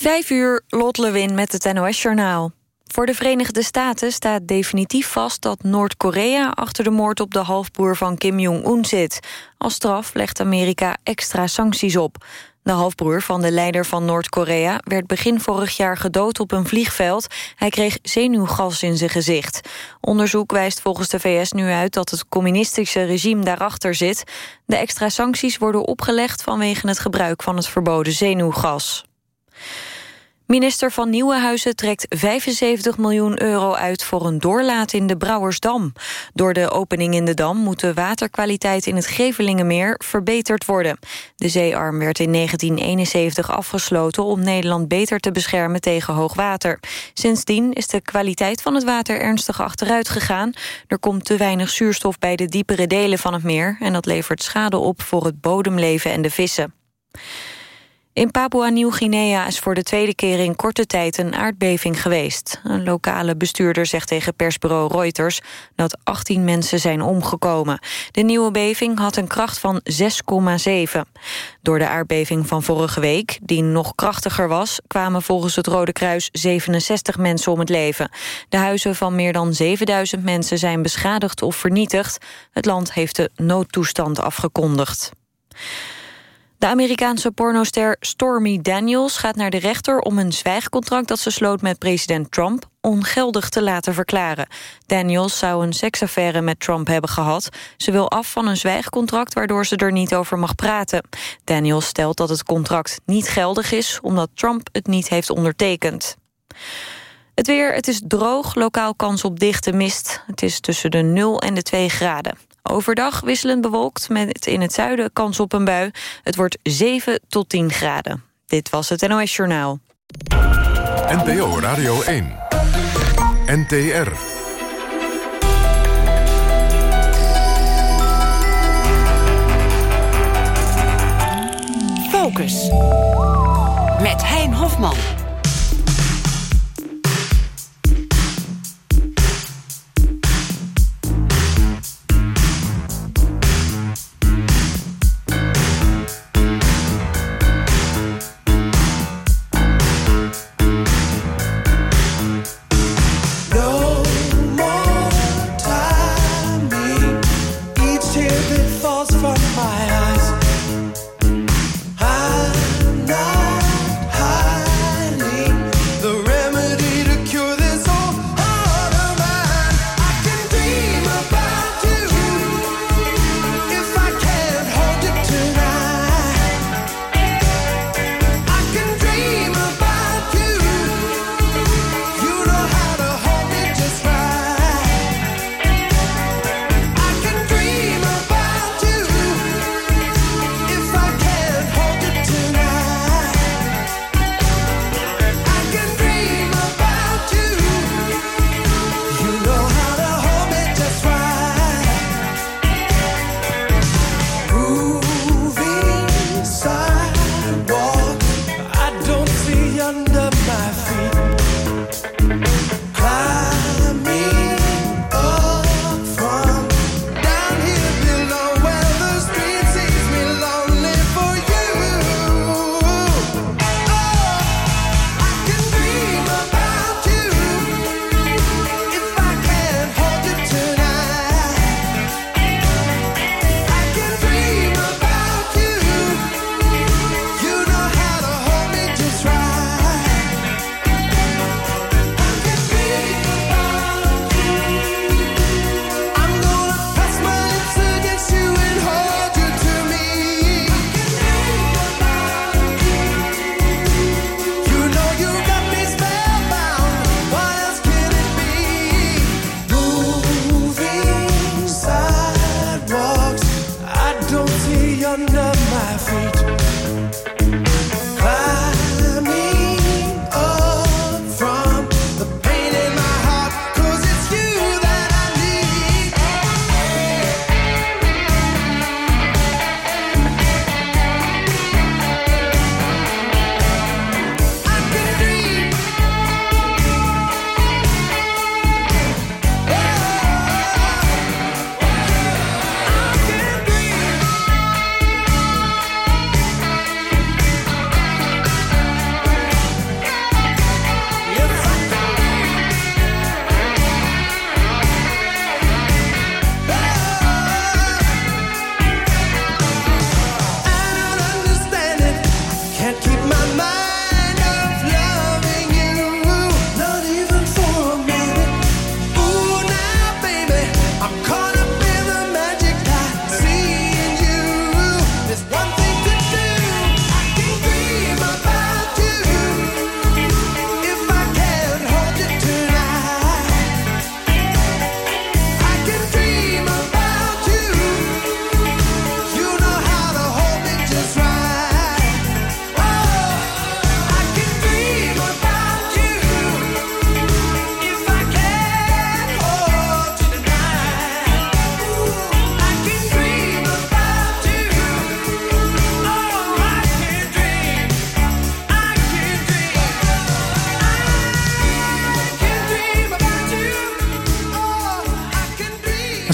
Vijf uur, Lot Lewin met het NOS-journaal. Voor de Verenigde Staten staat definitief vast dat Noord-Korea... achter de moord op de halfbroer van Kim Jong-un zit. Als straf legt Amerika extra sancties op. De halfbroer van de leider van Noord-Korea... werd begin vorig jaar gedood op een vliegveld. Hij kreeg zenuwgas in zijn gezicht. Onderzoek wijst volgens de VS nu uit dat het communistische regime daarachter zit. De extra sancties worden opgelegd vanwege het gebruik van het verboden zenuwgas. Minister van Nieuwenhuizen trekt 75 miljoen euro uit voor een doorlaat in de Brouwersdam. Door de opening in de dam moet de waterkwaliteit in het Gevelingenmeer verbeterd worden. De zeearm werd in 1971 afgesloten om Nederland beter te beschermen tegen hoogwater. Sindsdien is de kwaliteit van het water ernstig achteruit gegaan. Er komt te weinig zuurstof bij de diepere delen van het meer en dat levert schade op voor het bodemleven en de vissen. In Papua-Nieuw-Guinea is voor de tweede keer in korte tijd een aardbeving geweest. Een lokale bestuurder zegt tegen persbureau Reuters dat 18 mensen zijn omgekomen. De nieuwe beving had een kracht van 6,7. Door de aardbeving van vorige week, die nog krachtiger was... kwamen volgens het Rode Kruis 67 mensen om het leven. De huizen van meer dan 7000 mensen zijn beschadigd of vernietigd. Het land heeft de noodtoestand afgekondigd. De Amerikaanse pornoster Stormy Daniels gaat naar de rechter... om een zwijgcontract dat ze sloot met president Trump ongeldig te laten verklaren. Daniels zou een seksaffaire met Trump hebben gehad. Ze wil af van een zwijgcontract waardoor ze er niet over mag praten. Daniels stelt dat het contract niet geldig is... omdat Trump het niet heeft ondertekend. Het weer, het is droog, lokaal kans op dichte mist. Het is tussen de 0 en de 2 graden. Overdag wisselend bewolkt met in het zuiden kans op een bui. Het wordt 7 tot 10 graden. Dit was het NOS Journaal. NPO Radio 1. NTR. Focus. Met Hein Hofman.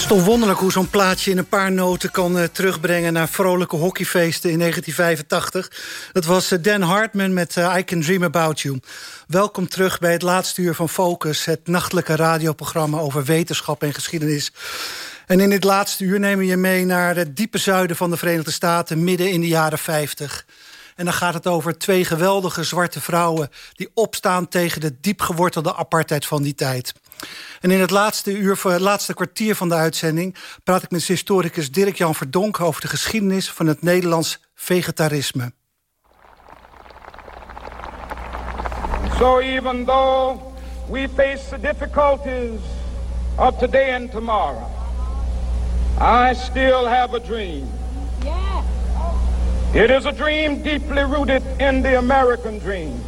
Is toch wonderlijk hoe zo'n plaatje in een paar noten kan uh, terugbrengen... naar vrolijke hockeyfeesten in 1985. Dat was uh, Dan Hartman met uh, I Can Dream About You. Welkom terug bij het laatste uur van Focus... het nachtelijke radioprogramma over wetenschap en geschiedenis. En in dit laatste uur nemen we je mee naar het diepe zuiden van de Verenigde Staten... midden in de jaren 50. En dan gaat het over twee geweldige zwarte vrouwen... die opstaan tegen de diepgewortelde apartheid van die tijd. En in het laatste, uur, het laatste kwartier van de uitzending... praat ik met historicus Dirk-Jan Verdonk... over de geschiedenis van het Nederlands vegetarisme. So even though we face the difficulties of today and tomorrow... I still have a dream. Yeah. It is a dream deeply rooted in the American dream.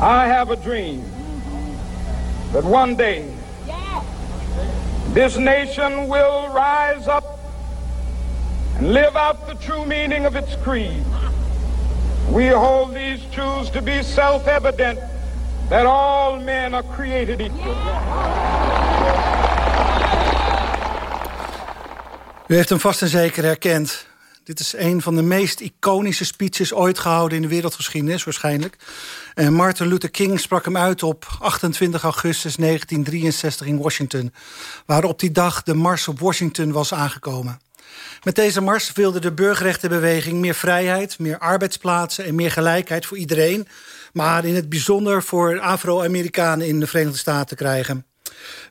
I have a dream that one day this nation will rise up and live out the true meaning of its creed. We hold these truths to be self-evident that all men are created equal. U heeft hem vast en zeker herkend. Dit is een van de meest iconische speeches ooit gehouden in de wereldgeschiedenis waarschijnlijk. En Martin Luther King sprak hem uit op 28 augustus 1963 in Washington. Waar op die dag de Mars op Washington was aangekomen. Met deze mars wilde de burgerrechtenbeweging meer vrijheid, meer arbeidsplaatsen en meer gelijkheid voor iedereen. Maar in het bijzonder voor Afro-Amerikanen in de Verenigde Staten krijgen.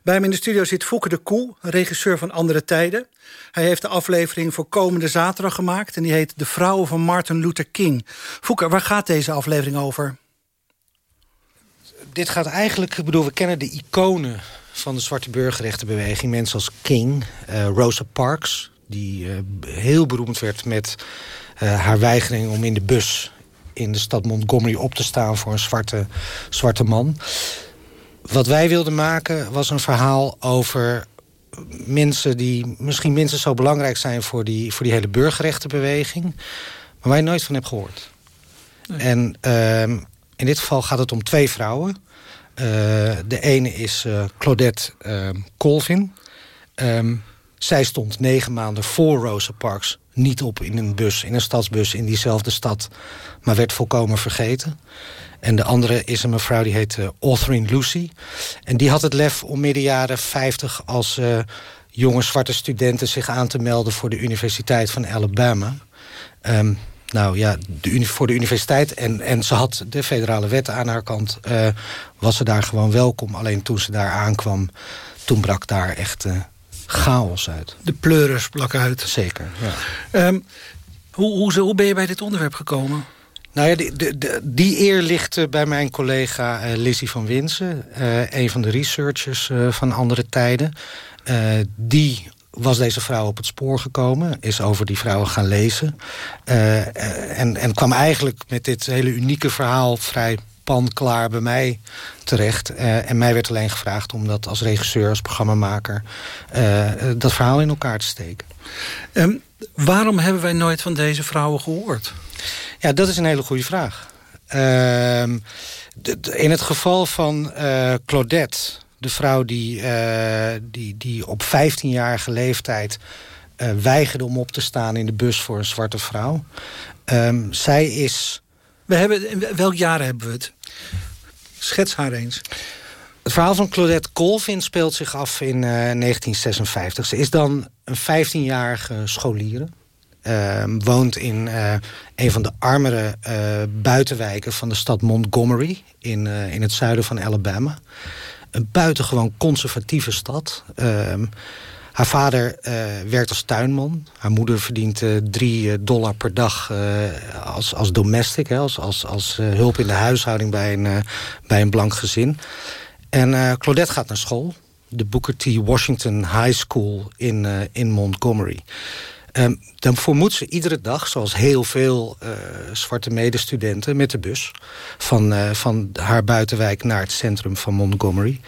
Bij hem in de studio zit Fouke de Koe, regisseur van Andere Tijden. Hij heeft de aflevering voor komende zaterdag gemaakt... en die heet De Vrouwen van Martin Luther King. Fouke, waar gaat deze aflevering over? Dit gaat eigenlijk, ik bedoel, we kennen de iconen van de zwarte burgerrechtenbeweging. Mensen als King, uh, Rosa Parks, die uh, heel beroemd werd met uh, haar weigering om in de bus in de stad Montgomery op te staan voor een zwarte, zwarte man. Wat wij wilden maken was een verhaal over mensen die misschien minstens zo belangrijk zijn voor die, voor die hele burgerrechtenbeweging, maar waar je nooit van hebt gehoord. En uh, in dit geval gaat het om twee vrouwen. Uh, de ene is uh, Claudette uh, Colvin. Um, zij stond negen maanden voor Rosa Parks niet op in een bus, in een stadsbus in diezelfde stad, maar werd volkomen vergeten. En de andere is een mevrouw die heet uh, Autherine Lucy. En die had het lef om midden jaren 50 als uh, jonge zwarte studenten zich aan te melden voor de Universiteit van Alabama. Um, nou ja, de, voor de universiteit. En, en ze had de federale wet aan haar kant. Uh, was ze daar gewoon welkom. Alleen toen ze daar aankwam, toen brak daar echt chaos uit. De pleuris brak uit. Zeker, ja. Um, hoe, hoe, hoe ben je bij dit onderwerp gekomen? Nou ja, die, eer ligt bij mijn collega uh, Lizzie van Winsen. Uh, een van de researchers uh, van andere tijden. die was deze vrouw op het spoor gekomen. Is over die vrouwen gaan lezen. en, en kwam eigenlijk met dit hele unieke verhaal... vrij panklaar bij mij terecht. en mij werd alleen gevraagd om dat als regisseur, als programmamaker... dat verhaal in elkaar te steken. Um, waarom hebben wij nooit van deze vrouwen gehoord? Ja, dat is een hele goede vraag. Uh, in het geval van uh, Claudette, de vrouw die, uh, die, die op 15-jarige leeftijd uh, weigerde om op te staan in de bus voor een zwarte vrouw. Um, zij is... We hebben, welk jaar hebben we het? Schets haar eens. Het verhaal van Claudette Colvin speelt zich af in 1956. Ze is dan een 15-jarige scholier. Uh, woont in uh, een van de armere uh, buitenwijken van de stad Montgomery in, in het zuiden van Alabama. Een buitengewoon conservatieve stad. Ehm, haar vader werkt als tuinman. Haar moeder verdient drie dollar per dag als, als domestic, hè, als, als, als hulp in de huishouding bij een, bij een blank gezin. En Claudette gaat naar school, de Booker T. Washington High School in, in Montgomery. Um, dan moet ze iedere dag, zoals heel veel uh, zwarte medestudenten... met de bus van, uh, van haar buitenwijk naar het centrum van Montgomery.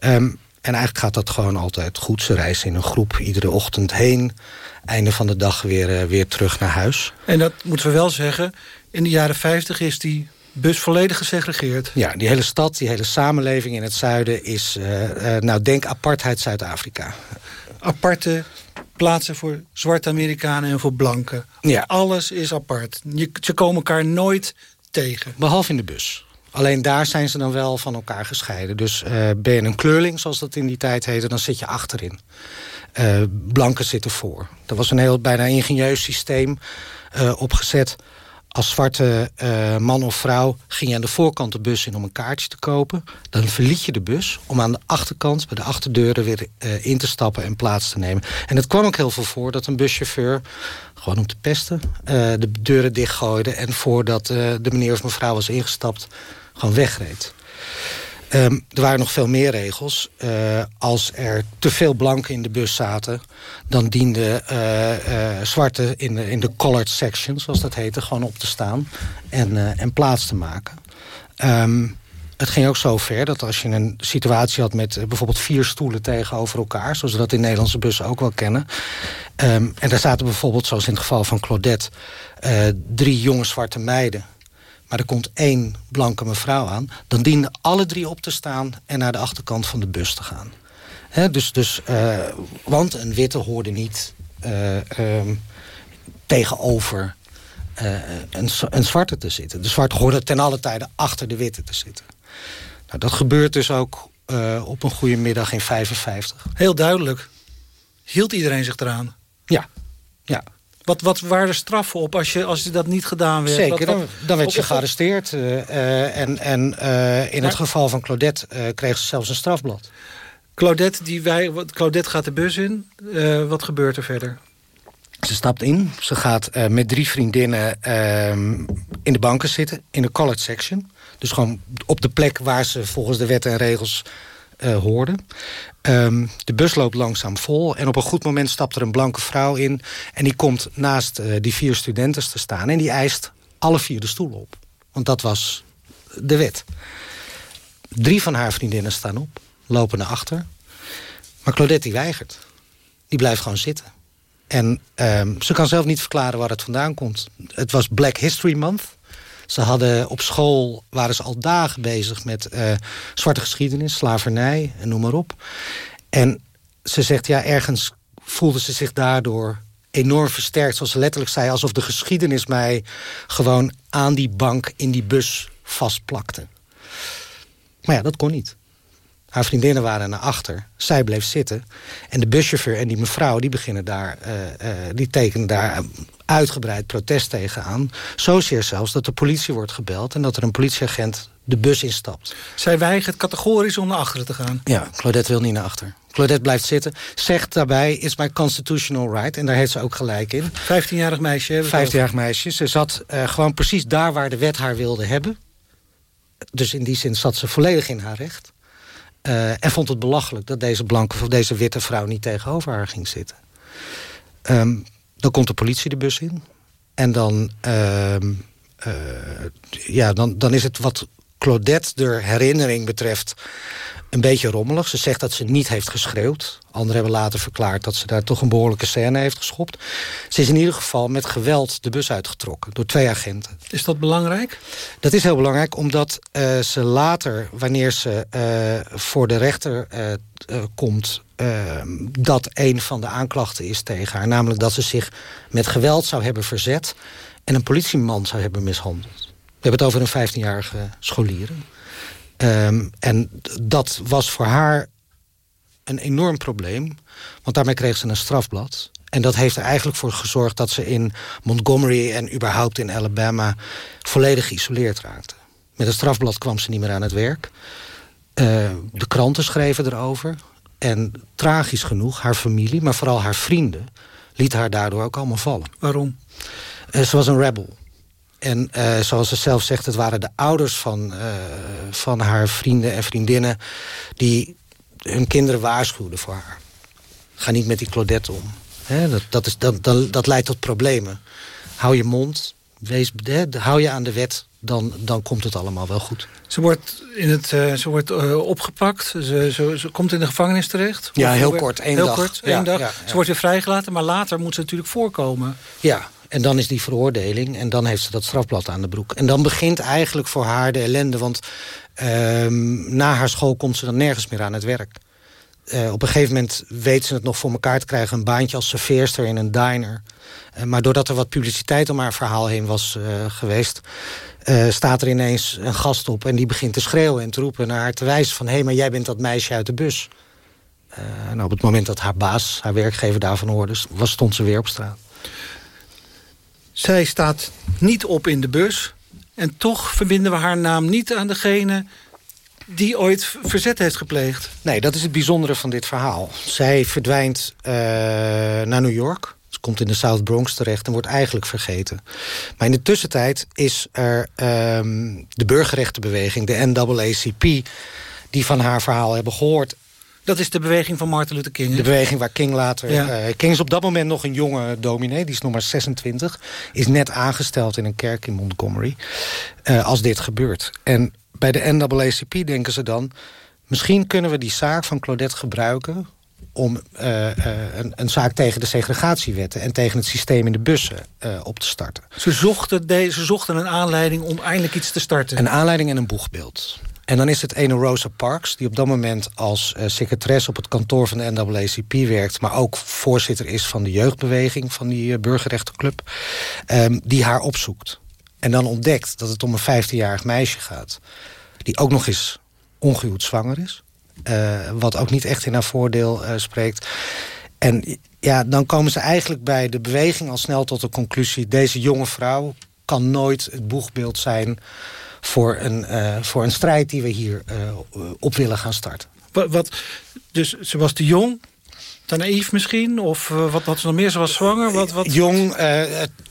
Um, en eigenlijk gaat dat gewoon altijd goed. Ze reizen in een groep iedere ochtend heen. Einde van de dag weer, uh, weer terug naar huis. En dat moeten we wel zeggen. In de jaren 50 is die bus volledig gesegregeerd. Ja, die hele stad, die hele samenleving in het zuiden is... nou, denk apartheid Zuid-Afrika. aparte plaatsen voor zwarte Amerikanen en voor blanken. Ja. Alles is apart. Je, ze komen elkaar nooit tegen. Behalve in de bus. Alleen daar zijn ze dan wel van elkaar gescheiden. Dus uh, ben je een kleurling, zoals dat in die tijd heette... dan zit je achterin. Uh, blanken zitten voor. Er was een heel bijna ingenieus systeem uh, opgezet als zwarte uh, man of vrouw ging je aan de voorkant de bus in om een kaartje te kopen. Dan verliet je de bus om aan de achterkant bij de achterdeuren weer uh, in te stappen en plaats te nemen. En het kwam ook heel veel voor dat een buschauffeur, gewoon om te pesten, uh, de deuren dichtgooide. En voordat de meneer of mevrouw was ingestapt, gewoon wegreed. Um, er waren nog veel meer regels. Uh, als er te veel blanken in de bus zaten... dan dienden uh, zwarte in de, in de colored section, zoals dat heette... gewoon op te staan en, en plaats te maken. Um, het ging ook zo ver dat als je een situatie had... met bijvoorbeeld vier stoelen tegenover elkaar... zoals we dat in Nederlandse bussen ook wel kennen... Um, en daar zaten bijvoorbeeld, zoals in het geval van Claudette... drie jonge zwarte meiden maar er komt één blanke mevrouw aan... dan dienen alle drie op te staan en naar de achterkant van de bus te gaan. He, dus, dus, uh, want een witte hoorde niet uh, um, tegenover uh, een, een, zwarte te zitten. De zwarte hoorde ten alle tijde achter de witte te zitten. Nou, dat gebeurt dus ook op een goede middag in 55. Heel duidelijk. Hield iedereen zich eraan? Ja, ja. Wat, wat waren de straffen op als je, als je dat niet gedaan werd? Zeker, wat, dan, dan, werd je gearresteerd. Uh, uh, en en uh, in het geval van Claudette kreeg ze zelfs een strafblad. Claudette, die wij, Claudette gaat de bus in. wat gebeurt er verder? Ze stapt in. Ze gaat met drie vriendinnen ehm, in de banken zitten. In de college section. Dus gewoon op de plek waar ze volgens de wetten en regels uh, hoorden. Um, de bus loopt langzaam vol en op een goed moment stapt er een blanke vrouw in... en die komt naast uh, die vier studenten te staan... en die eist alle vier de stoel op. Want dat was de wet. Drie van haar vriendinnen staan op, lopen naar achter. Maar Claudette die weigert. Die blijft gewoon zitten. En um, ze kan zelf niet verklaren waar het vandaan komt. Het was Black History Month... Ze hadden op school, waren ze al dagen bezig met uh, zwarte geschiedenis, slavernij en noem maar op. En ze zegt, ja, ergens voelde ze zich daardoor enorm versterkt. Zoals ze letterlijk zei, alsof de geschiedenis mij gewoon aan die bank in die bus vastplakte. Maar ja, dat kon niet. Haar vriendinnen waren naar achter. Zij bleef zitten. En de buschauffeur en die mevrouw die beginnen daar, uh, uh, die tekenen daar uitgebreid protest tegen aan. Zozeer zelfs dat de politie wordt gebeld... en dat er een politieagent de bus instapt. Zij weigert categorisch om naar achteren te gaan. Ja, Claudette wil niet naar achter. Claudette blijft zitten. Zegt daarbij, is my constitutional right. En daar heeft ze ook gelijk in. 15-jarig meisje. 15-jarig meisje. Ze zat uh, gewoon precies daar waar de wet haar wilde hebben. Dus in die zin zat ze volledig in haar recht. Uh, en vond het belachelijk dat deze blanke of deze witte vrouw niet tegenover haar ging zitten. Um, dan komt de politie de bus in. En dan, uh, uh, ja, dan, dan is het wat Claudette de herinnering betreft een beetje rommelig. Ze zegt dat ze niet heeft geschreeuwd. Anderen hebben later verklaard dat ze daar toch een behoorlijke scène heeft geschopt. Ze is in ieder geval met geweld de bus uitgetrokken door twee agenten. Is dat belangrijk? Dat is heel belangrijk omdat uh, ze later, wanneer ze uh, voor de rechter uh, komt... dat een van de aanklachten is tegen haar. Namelijk dat ze zich met geweld zou hebben verzet... en een politieman zou hebben mishandeld. We hebben het over een 15-jarige scholier. Um, en dat was voor haar een enorm probleem. Want daarmee kreeg ze een strafblad. En dat heeft er eigenlijk voor gezorgd dat ze in Montgomery... en überhaupt in Alabama volledig geïsoleerd raakte. Met een strafblad kwam ze niet meer aan het werk. Uh, de kranten schreven erover. En tragisch genoeg, haar familie, maar vooral haar vrienden... liet haar daardoor ook allemaal vallen. Waarom? Uh, ze was een rebel. En uh, zoals ze zelf zegt, het waren de ouders van, uh, van haar vrienden en vriendinnen... die hun kinderen waarschuwden voor haar. Ga niet met die Claudette om. He, dat, dat, is, dat, dat, dat leidt tot problemen. Hou je mond, wees, he, hou je aan de wet, dan, dan komt het allemaal wel goed. Ze wordt, in het, uh, ze wordt uh, opgepakt, ze, ze, ze, komt in de gevangenis terecht. Ja, heel kort, één heel dag. Kort, één ja, dag. Ja, ja. Ze wordt weer vrijgelaten, maar later moet ze natuurlijk voorkomen. Ja, en dan is die veroordeling en dan heeft ze dat strafblad aan de broek. En dan begint eigenlijk voor haar de ellende, want uh, na haar school komt ze dan nergens meer aan het werk. eh, op een gegeven moment weet ze het nog voor elkaar te krijgen... een baantje als serveerster in een diner. Uh, maar doordat er wat publiciteit om haar verhaal heen was uh, geweest... staat er ineens een gast op en die begint te schreeuwen en te roepen... naar haar te wijzen van... hé, hey, maar jij bent dat meisje uit de bus. en op het moment dat haar baas, haar werkgever daarvan hoorde... Was, stond ze weer op straat. Zij staat niet op in de bus... en toch verbinden we haar naam niet aan degene die ooit verzet heeft gepleegd. Nee, dat is het bijzondere van dit verhaal. Zij verdwijnt uh, naar New York. Ze komt in de South Bronx terecht en wordt eigenlijk vergeten. Maar in de tussentijd is er um, de burgerrechtenbeweging, de NAACP... die van haar verhaal hebben gehoord dat is de beweging van Martin Luther King. De beweging waar King later... Ja. Uh, King is op dat moment nog een jonge dominee. Die is nog maar 26. Is net aangesteld in een kerk in Montgomery. Uh, als dit gebeurt. En bij de NAACP denken ze dan... misschien kunnen we die zaak van Claudette gebruiken om uh, uh, een, een, zaak tegen de segregatiewetten... en tegen het systeem in de bussen uh, op te starten. Ze zochten, de, ze zochten een aanleiding om eindelijk iets te starten. Een aanleiding en een boegbeeld. En dan is het ene Rosa Parks, die op dat moment als uh, secretaresse op het kantoor van de NAACP werkt... maar ook voorzitter is van de jeugdbeweging van die uh, burgerrechtenclub... Um, die haar opzoekt. En dan ontdekt dat het om een 15-jarig meisje gaat... die ook nog eens ongehuwd zwanger is. Uh, wat ook niet echt in haar voordeel spreekt. En ja, dan komen ze eigenlijk bij de beweging al snel tot de conclusie... deze jonge vrouw kan nooit het boegbeeld zijn voor een, uh, voor een strijd die we hier uh, op willen gaan starten. Wat, wat, dus ze was te jong, te naïef misschien? Of uh, wat had ze nog meer? Ze was zwanger? Wat, wat... Jong,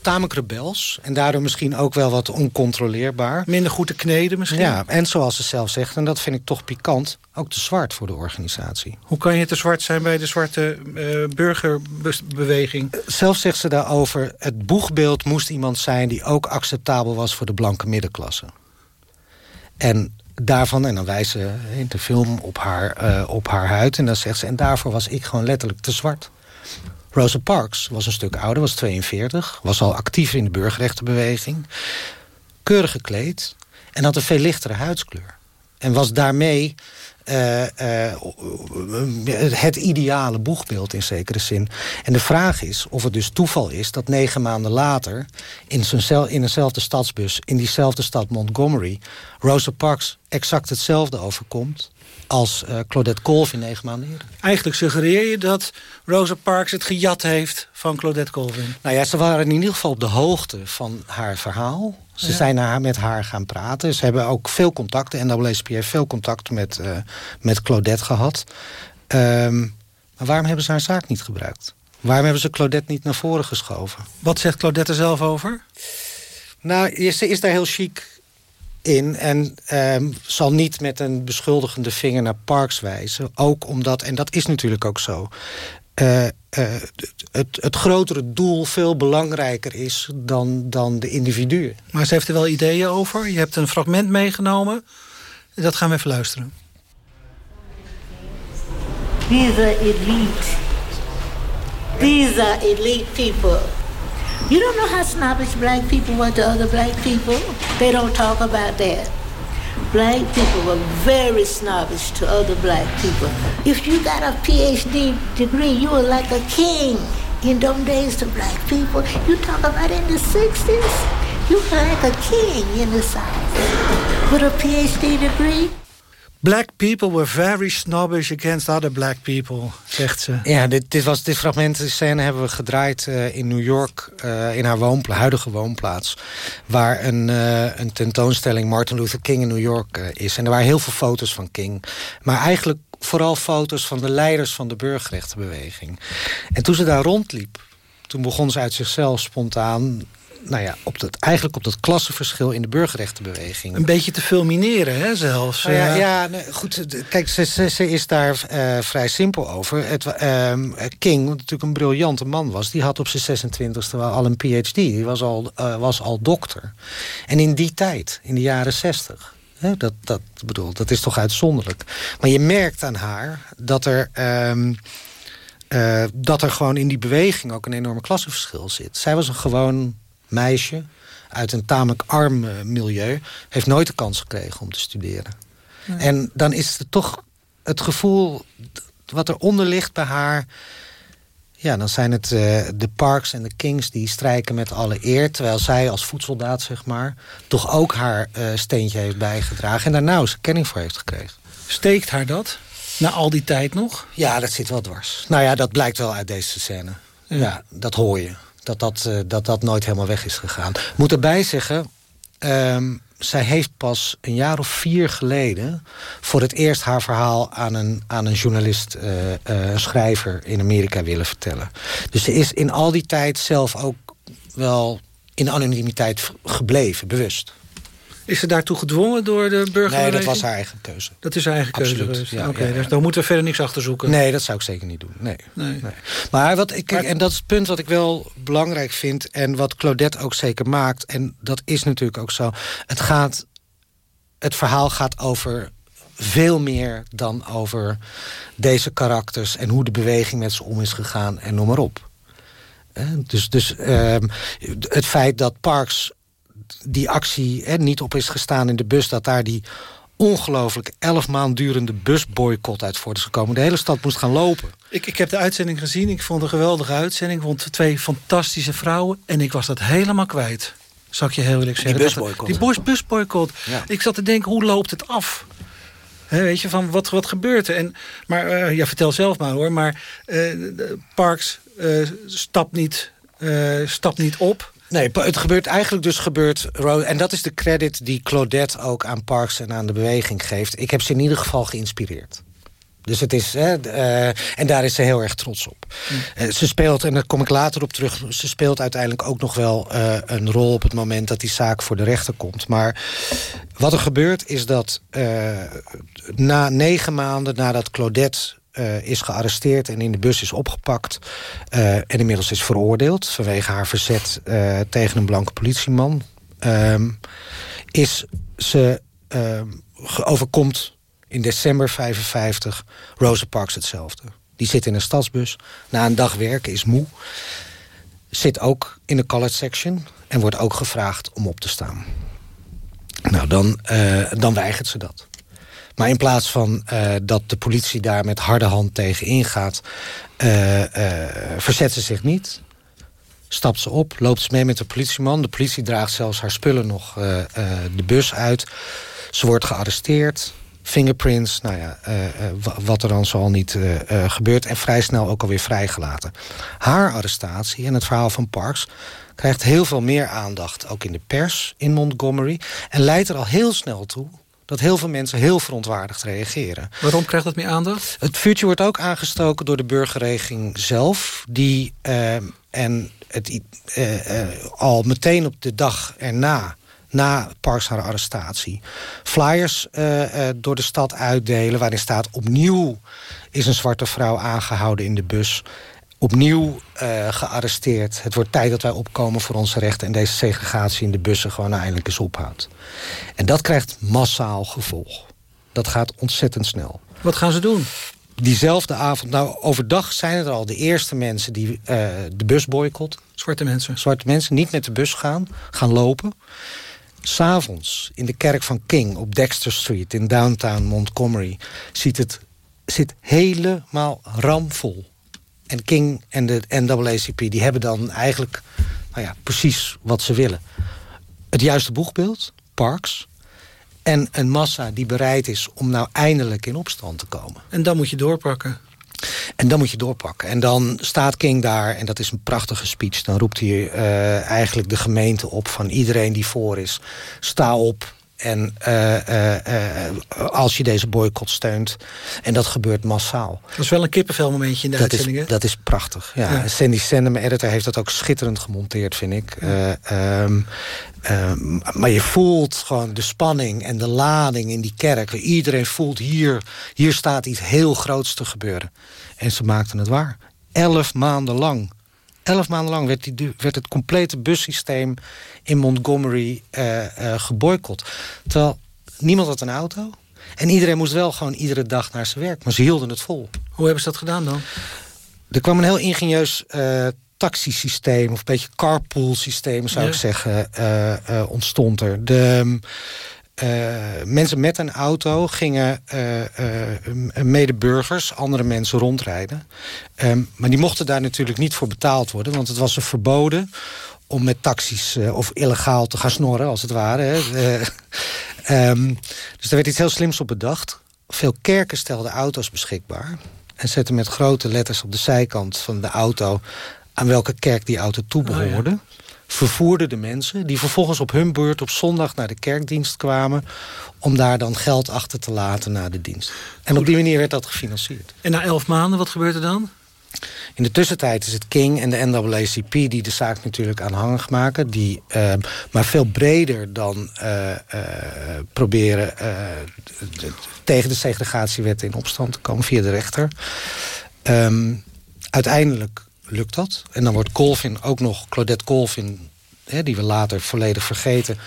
tamelijk rebels. En daardoor misschien ook wel wat oncontroleerbaar. Minder goed te kneden misschien? Ja, en zoals ze zelf zegt, en dat vind ik toch pikant... ook te zwart voor de organisatie. Hoe kan je te zwart zijn bij de zwarte burgerbeweging? Zelf zegt ze daarover... het boegbeeld moest iemand zijn die ook acceptabel was... voor de blanke middenklasse. En daarvan, en dan wijst ze in de film op haar, uh, op haar huid... en dan zegt ze, en daarvoor was ik gewoon letterlijk te zwart. Rosa Parks was een stuk ouder, was 42... was al actief in de burgerrechtenbeweging. Keurig gekleed en had een veel lichtere huidskleur. En was daarmee uh, uh, het ideale boegbeeld in zekere zin. En de vraag is of het dus toeval is dat negen maanden later... in, zijn in eenzelfde stadsbus, in diezelfde stad Montgomery... Rosa Parks exact hetzelfde overkomt als uh, Claudette Colvin negen maanden eerder. Eigenlijk suggereer je dat Rosa Parks het gejat heeft van Claudette Colvin. Nou ja, ze waren in ieder geval op de hoogte van haar verhaal. Ze ja. zijn haar, met haar gaan praten. Ze hebben ook veel contact. De NAACP heeft veel contact met, uh, met Claudette gehad. Um, maar waarom hebben ze haar zaak niet gebruikt? Waarom hebben ze Claudette niet naar voren geschoven? Wat zegt Claudette er zelf over? Nou, ze is daar heel chic in en um, zal niet met een beschuldigende vinger naar Parks wijzen. Ook omdat, en dat is natuurlijk ook zo... Uh, uh, het, het grotere doel veel belangrijker is dan, dan de individuen. Maar ze heeft er wel ideeën over. Je hebt een fragment meegenomen. Dat gaan we even luisteren. These are elite. These are elite people. You don't know how snobbish black people were to other black people. They don't talk about that. Black people were very snobbish to other black people. If you got a PhD degree, you were like a king in them days to black people. You talk about in the 60s, you were like a king in the South with a PhD degree. Black people were very snobbish against other black people, zegt ze. Ja, dit, dit, was, dit fragment, de scène hebben we gedraaid uh, in New York... Uh, in haar huidige woonplaats. Waar een, uh, een tentoonstelling Martin Luther King in New York is. En er waren heel veel foto's van King. Maar eigenlijk vooral foto's van de leiders van de burgerrechtenbeweging. En toen ze daar rondliep... toen begon ze uit zichzelf spontaan nou ja, op dat, eigenlijk op dat klassenverschil in de burgerrechtenbeweging. Een beetje te fulmineren, hè, zelfs. Nou ja, ja nee, goed, kijk, ze, ze, ze is daar uh, vrij simpel over. Het, uh, King, wat natuurlijk een briljante man was... die had op zijn 26e wel al een PhD. Die was al, uh, was al dokter. En in die tijd, in de jaren 60... Hè, dat, dat, bedoel, dat is toch uitzonderlijk. Maar je merkt aan haar dat er... Um, uh, dat er gewoon in die beweging ook een enorme klassenverschil zit. Zij was een gewoon meisje uit een tamelijk arm uh, milieu... heeft nooit de kans gekregen om te studeren. Nee. En dan is het toch het gevoel wat eronder ligt bij haar... Ja, dan zijn het uh, de Parks en de Kings die strijken met alle eer... terwijl zij als voedsoldaat, zeg maar... toch ook haar uh, steentje heeft bijgedragen... en daar nou eens kenning voor heeft gekregen. Steekt haar dat? Na al die tijd nog? Ja, dat zit wel dwars. Nou ja, dat blijkt wel uit deze scène. Ja, ja dat hoor je. Dat dat, uh, dat dat nooit helemaal weg is gegaan. Moet erbij zeggen... Um, zij heeft pas een jaar of vier geleden... voor het eerst haar verhaal aan een, aan een journalist, uh, schrijver in Amerika willen vertellen. Dus ze is in al die tijd zelf ook wel in anonimiteit gebleven, bewust. Is ze daartoe gedwongen door de burgerbeweging? Nee, dat was haar eigen keuze. Dat is haar eigen keuze Absoluut, ja, Oké, ja, dus daar moeten we verder niks achter zoeken. Nee, dat zou ik zeker niet doen. Nee. Nee. Nee. Maar wat ik, en dat is het punt wat ik wel belangrijk vind... en wat Claudette ook zeker maakt, en dat is natuurlijk ook zo... het, gaat, het verhaal gaat over veel meer dan over deze karakters... en hoe de beweging met ze om is gegaan en noem maar op. Dus, dus ehm, het feit dat Parks die actie hè, niet op is gestaan in de bus... dat daar die ongelooflijk elf maand durende busboycott uit voort is gekomen. De hele stad moest gaan lopen. Ik, ik heb de uitzending gezien. Ik vond een geweldige uitzending. Ik vond twee fantastische vrouwen. En ik was dat helemaal kwijt. Zal ik je heel eerlijk zeggen. busboycott. Die bus, busboycott. Ja. Ik zat te denken, hoe loopt het af? Hè, weet je, van wat, wat gebeurt er? En, maar eh, ja, vertel zelf maar hoor. Maar eh, Parks eh, stapt, niet, eh, stapt niet op. Nee, het gebeurt eigenlijk dus gebeurt... En dat is de credit die Claudette ook aan Parks en aan de beweging geeft. Ik heb ze in ieder geval geïnspireerd. Dus het is, hè, eh, en daar is ze heel erg trots op. Eh, ze speelt, en daar kom ik later op terug... ze speelt uiteindelijk ook nog wel eh, een rol op het moment... dat die zaak voor de rechter komt. Maar wat er gebeurt is dat na negen maanden nadat Claudette... eh, is gearresteerd en in de bus is opgepakt... eh, en inmiddels is veroordeeld... vanwege haar verzet eh, tegen een blanke politieman... ehm, is ze ehm, overkomt in december 55 Rosa Parks hetzelfde. Die zit in een stadsbus, na een dag werken, is moe... zit ook in de college section en wordt ook gevraagd om op te staan. Nou, dan, dan weigert ze dat. Maar in plaats van eh, dat de politie daar met harde hand tegen ingaat... eh, eh, verzet ze zich niet. Stapt ze op, loopt ze mee met de politieman. De politie draagt zelfs haar spullen nog de bus uit. Ze wordt gearresteerd. Fingerprints, nou ja, wa- wat er dan zoal niet gebeurt. En vrij snel ook alweer vrijgelaten. Haar arrestatie en het verhaal van Parks krijgt heel veel meer aandacht. Ook in de pers in Montgomery. En leidt er al heel snel toe dat heel veel mensen heel verontwaardigd reageren. Waarom krijgt dat meer aandacht? Het vuurtje wordt ook aangestoken door de burgerregering zelf. Die eh, en het, eh, eh, al meteen op de dag erna, na Parks haar arrestatie... flyers door de stad uitdelen waarin staat... opnieuw is een zwarte vrouw aangehouden in de bus... Opnieuw eh, gearresteerd. Het wordt tijd dat wij opkomen voor onze rechten... en deze segregatie in de bussen gewoon eindelijk eens ophoudt. En dat krijgt massaal gevolg. Dat gaat ontzettend snel Wat gaan ze doen? diezelfde avond... Nou, overdag zijn het al de eerste mensen die eh, de bus boycott. Zwarte mensen. Zwarte mensen niet met de bus gaan, gaan lopen. S'avonds in de kerk van King op Dexter Street in downtown Montgomery... Ziet het, zit helemaal ramvol. En King en de NAACP die hebben dan eigenlijk nou ja, precies wat ze willen. Het juiste boegbeeld, Parks... en een massa die bereid is om nou eindelijk in opstand te komen. En dan moet je doorpakken. En dan moet je doorpakken. En dan staat King daar, en dat is een prachtige speech... dan roept hij eh, eigenlijk de gemeente op van iedereen die voor is... sta op en eh, eh, eh, als je deze boycott steunt. En dat gebeurt massaal. Dat is wel een kippenvel momentje in de Dat uitzending, is, dat is prachtig. Ja. Ja. Sandy Sandem, mijn editor, heeft dat ook schitterend gemonteerd, vind ik. Eh, ehm, ehm, maar je voelt gewoon de spanning en de lading in die kerk. Iedereen voelt hier, hier staat iets heel groots te gebeuren. En ze maakten het waar. Elf maanden lang. Elf maanden lang werd, die, werd het complete bussysteem in Montgomery eh eh geboycott. Terwijl niemand had een auto. En iedereen moest wel gewoon iedere dag naar zijn werk. Maar ze hielden het vol. Hoe hebben ze dat gedaan dan? Er kwam een heel ingenieus eh taxisysteem... of een beetje carpool systeem, zou Ja. ik zeggen, ontstond er. De, mensen met een auto gingen medeburgers, andere mensen rondrijden. Ehm, maar die mochten daar natuurlijk niet voor betaald worden... want het was een verboden om met taxis of illegaal te gaan snorren, als het ware. Hè. Ehm, dus daar werd iets heel slims op bedacht. Veel kerken stelden auto's beschikbaar... en zetten met grote letters op de zijkant van de auto... aan welke kerk die auto toebehoorde. Oh, vervoerden de mensen... die vervolgens op hun beurt op zondag naar de kerkdienst kwamen... om daar dan geld achter te laten na de dienst. En op die manier werd dat gefinancierd. En na elf maanden, wat gebeurt er dan? In de tussentijd is het King en de NAACP die de zaak natuurlijk aanhangig maken. Die uh, maar veel breder dan uh, uh, proberen tegen de segregatiewet in opstand te komen via de rechter. Um, uiteindelijk lukt dat. En dan wordt Colvin ook nog, Claudette Colvin, hè, die we later volledig vergeten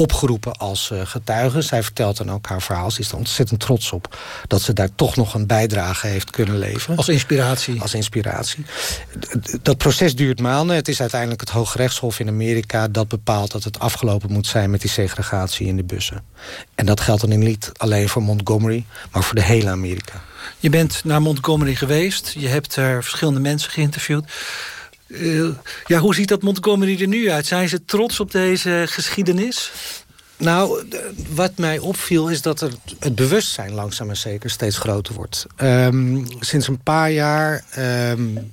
opgeroepen als uh, getuige. Zij vertelt dan ook haar verhaal. Ze is er ontzettend trots op dat ze daar toch nog een bijdrage heeft kunnen leveren. Als inspiratie. Als inspiratie. Dat proces duurt maanden. Het is uiteindelijk het Hooggerechtshof in Amerika dat bepaalt dat het afgelopen moet zijn met die segregatie in de bussen. En dat geldt dan niet alleen voor Montgomery, maar voor de hele Amerika. Je bent naar Montgomery geweest. Je hebt er verschillende mensen geïnterviewd. Uh, ja, hoe ziet dat Montgomery er nu uit? Zijn ze trots op deze geschiedenis? Nou, wat mij opviel is dat er het bewustzijn langzaam en zeker steeds groter wordt. Um, sinds een paar jaar um,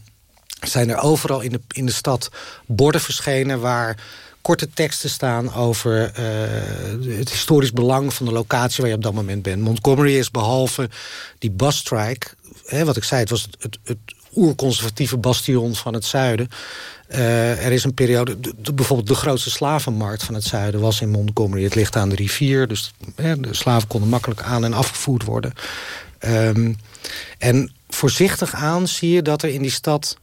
zijn er overal in de, in de stad borden verschenen... waar korte teksten staan over uh, het historisch belang van de locatie waar je op dat moment bent. Montgomery is behalve die busstrike, hè, wat ik zei, het was het, het oerconservatieve bastion van het zuiden. Uh, er is een periode, de, bijvoorbeeld de grootste slavenmarkt van het zuiden was in Montgomery. Het ligt aan de rivier, dus hè, de slaven konden makkelijk aan- en afgevoerd worden. Um, en voorzichtig aan zie je dat er in die stad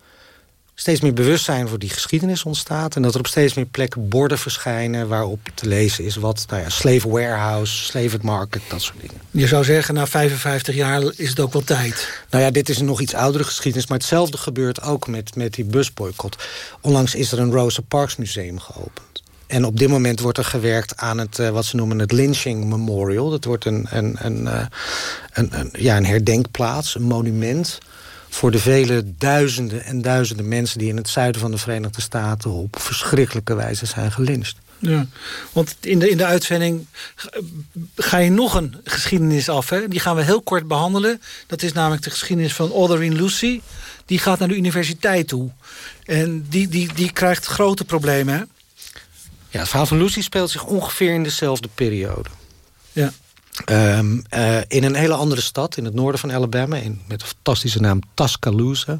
steeds meer bewustzijn voor die geschiedenis ontstaat... en dat er op steeds meer plekken borden verschijnen... waarop te lezen is wat, nou ja, slave warehouse, slave market, dat soort dingen. Je zou zeggen, na 55 jaar is het ook wel tijd. Nou ja, dit is een nog iets oudere geschiedenis... maar hetzelfde gebeurt ook met, met die busboycott. Onlangs is er een Rosa Parks museum geopend. En op dit moment wordt er gewerkt aan het, uh, wat ze noemen het Lynching Memorial. Dat wordt een, een, een, uh, een, een, ja, een herdenkplaats, een monument voor de vele duizenden en duizenden mensen... die in het zuiden van de Verenigde Staten... op verschrikkelijke wijze zijn gelyncht. Ja, want in de, in de uitzending ga je nog een geschiedenis af. Hè? Die gaan we heel kort behandelen. Dat is namelijk de geschiedenis van Otherine Lucy. Die gaat naar de universiteit toe. En die, die, die krijgt grote problemen, hè? Ja, het verhaal van Lucy speelt zich ongeveer in dezelfde periode. Ja. Um, uh, in een hele andere stad, in het noorden van Alabama... In, met de fantastische naam Tuscaloosa.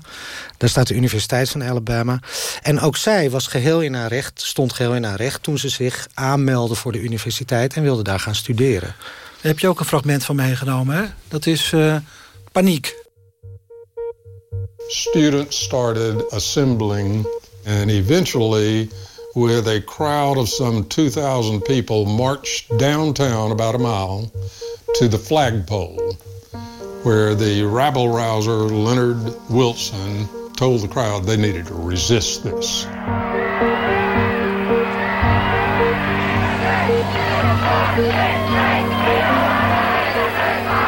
Daar staat de Universiteit van Alabama. En ook zij was geheel in haar recht, stond geheel in haar recht... toen ze zich aanmeldde voor de universiteit en wilde daar gaan studeren. Daar heb je ook een fragment van meegenomen, hè? Dat is uh, paniek. Students started assembling and eventually with a crowd of some 2,000 people marched downtown about a mile to the flagpole where the rabble rouser Leonard Wilson told the crowd they needed to resist this.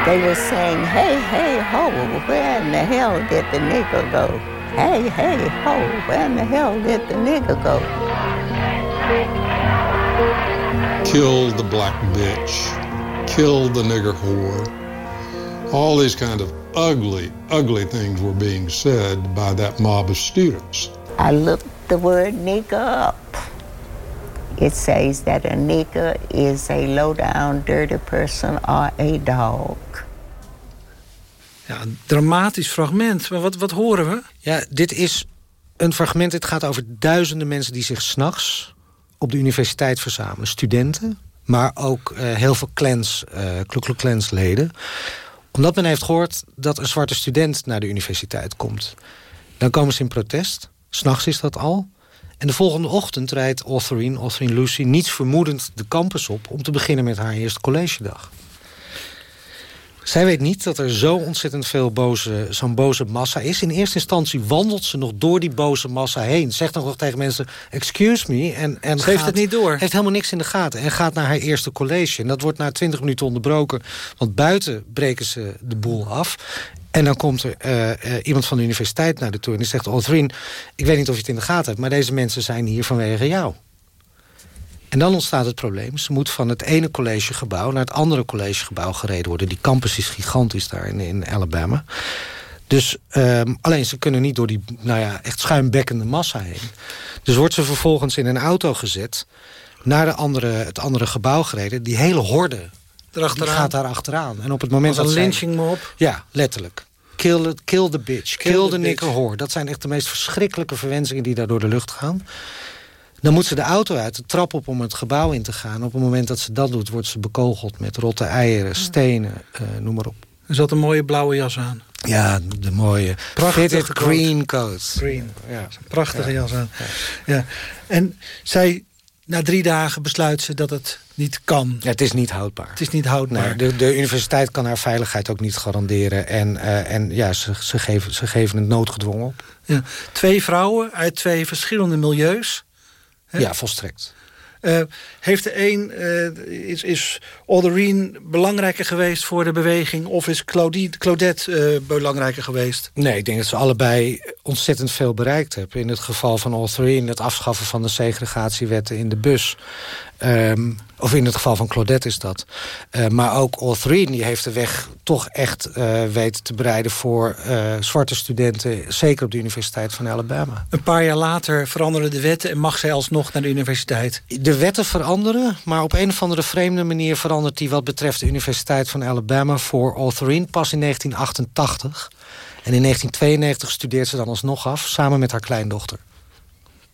They were saying, hey, hey, ho, where in the hell did the nigger go? Hey, hey, ho, where in the hell did the nigger go? Kill the black bitch. Kill the nigger whore. All these kind of ugly, ugly things were being said by that mob of students. I looked the word nigger up. It says that a nigger is a low down, dirty person or a dog. Ja, een dramatisch fragment. Maar wat, wat horen we? Ja, dit is een fragment. Het gaat over duizenden mensen die zich s'nachts op de universiteit verzamelen. Studenten, maar ook uh, heel veel clans, uh, leden Omdat men heeft gehoord dat een zwarte student naar de universiteit komt. Dan komen ze in protest. S'nachts is dat al. En de volgende ochtend rijdt Autherine, Autherine Lucy... niets vermoedend de campus op... om te beginnen met haar eerste collegedag. Zij weet niet dat er zo ontzettend veel boze, zo'n boze massa is. In eerste instantie wandelt ze nog door die boze massa heen. Zegt dan nog tegen mensen, excuse me. En, en ze heeft het niet door. Heeft helemaal niks in de gaten. En gaat naar haar eerste college. En dat wordt na twintig minuten onderbroken. Want buiten breken ze de boel af. En dan komt er uh, uh, iemand van de universiteit naar de toe... en die zegt, Aldrin, ik weet niet of je het in de gaten hebt... maar deze mensen zijn hier vanwege jou. En dan ontstaat het probleem. Ze moet van het ene collegegebouw naar het andere collegegebouw gereden worden. Die campus is gigantisch daar in, in Alabama. Dus um, alleen ze kunnen niet door die nou ja, echt schuimbekkende massa heen. Dus wordt ze vervolgens in een auto gezet... naar de andere, het andere gebouw gereden. Die hele horde die gaat daar achteraan. En op het moment dat een lynching mop? Ja, letterlijk. Kill, it, kill the bitch, kill, kill the, the nigger whore. Dat zijn echt de meest verschrikkelijke verwensingen die daar door de lucht gaan. Dan moet ze de auto uit, de trap op om het gebouw in te gaan. Op het moment dat ze dat doet, wordt ze bekogeld met rotte eieren, stenen, uh, noem maar op. Er zat een mooie blauwe jas aan. Ja, de mooie fitted green coat. Green, ja. Een prachtige ja. jas aan. Ja. ja. En zij, na drie dagen besluit ze dat het niet kan. Ja, het is niet houdbaar. Het is niet houdbaar. Nee, de, de universiteit kan haar veiligheid ook niet garanderen. En, uh, en ja, ze, ze, geven, ze geven het noodgedwongen op. Ja. Twee vrouwen uit twee verschillende milieus. Hè? Ja, volstrekt. Uh, heeft de een, uh, is, is Alderine belangrijker geweest voor de beweging... of is Claudine, Claudette uh, belangrijker geweest? Nee, ik denk dat ze allebei ontzettend veel bereikt hebben. In het geval van Alderine, het afschaffen van de segregatiewetten in de bus... Um, of in het geval van Claudette is dat. Uh, maar ook All3 die heeft de weg toch echt uh, weten te bereiden... voor uh, zwarte studenten, zeker op de Universiteit van Alabama. Een paar jaar later veranderen de wetten... en mag zij alsnog naar de universiteit? De wetten veranderen, maar op een of andere vreemde manier... verandert die wat betreft de Universiteit van Alabama voor All3 pas in 1988. En in 1992 studeert ze dan alsnog af, samen met haar kleindochter.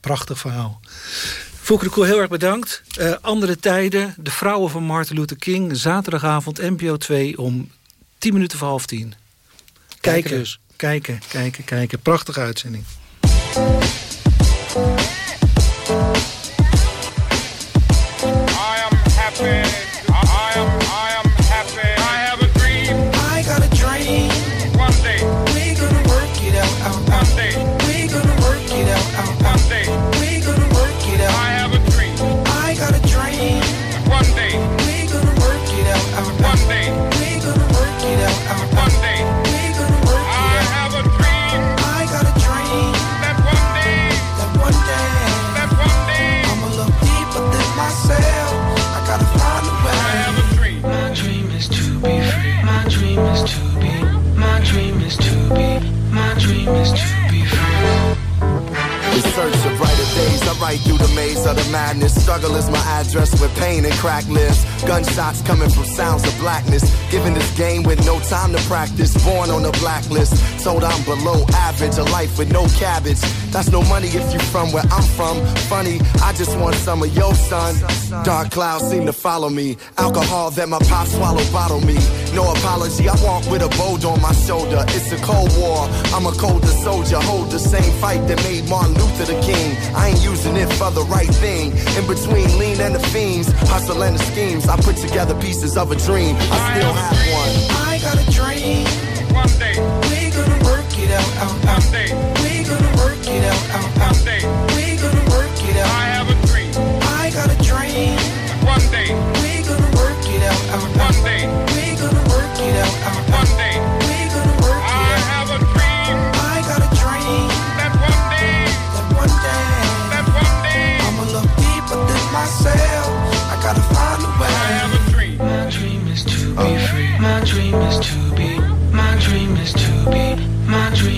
Prachtig verhaal. Fouke de Koel, heel erg bedankt. Uh, andere tijden, de vrouwen van Martin Luther King... zaterdagavond NPO 2 om 10 minuten voor half tien. Kijken, kijken dus. Kijken, kijken, kijken. Prachtige uitzending. Days, I ride through the maze of the madness. Struggle is my address with pain and crack lips. Gunshots coming from sounds of blackness. Given this game with no time to practice. Born on the blacklist. Told I'm below average. A life with no cabbage. That's no money if you from where I'm from. Funny, I just want some of your son. Dark clouds seem to follow me. Alcohol that my pop swallow bottle me. No apology, I walk with a bolt on my shoulder. It's a cold war. I'm a colder soldier. Hold the same fight that made Martin Luther the king. I ain't using it for the right thing. In between lean and the fiends, hustle and the schemes. I put together pieces of a dream. I still have one. I got a dream. One day. We gonna work it out, out, out. One day. We gonna work it out, out, out. One day. We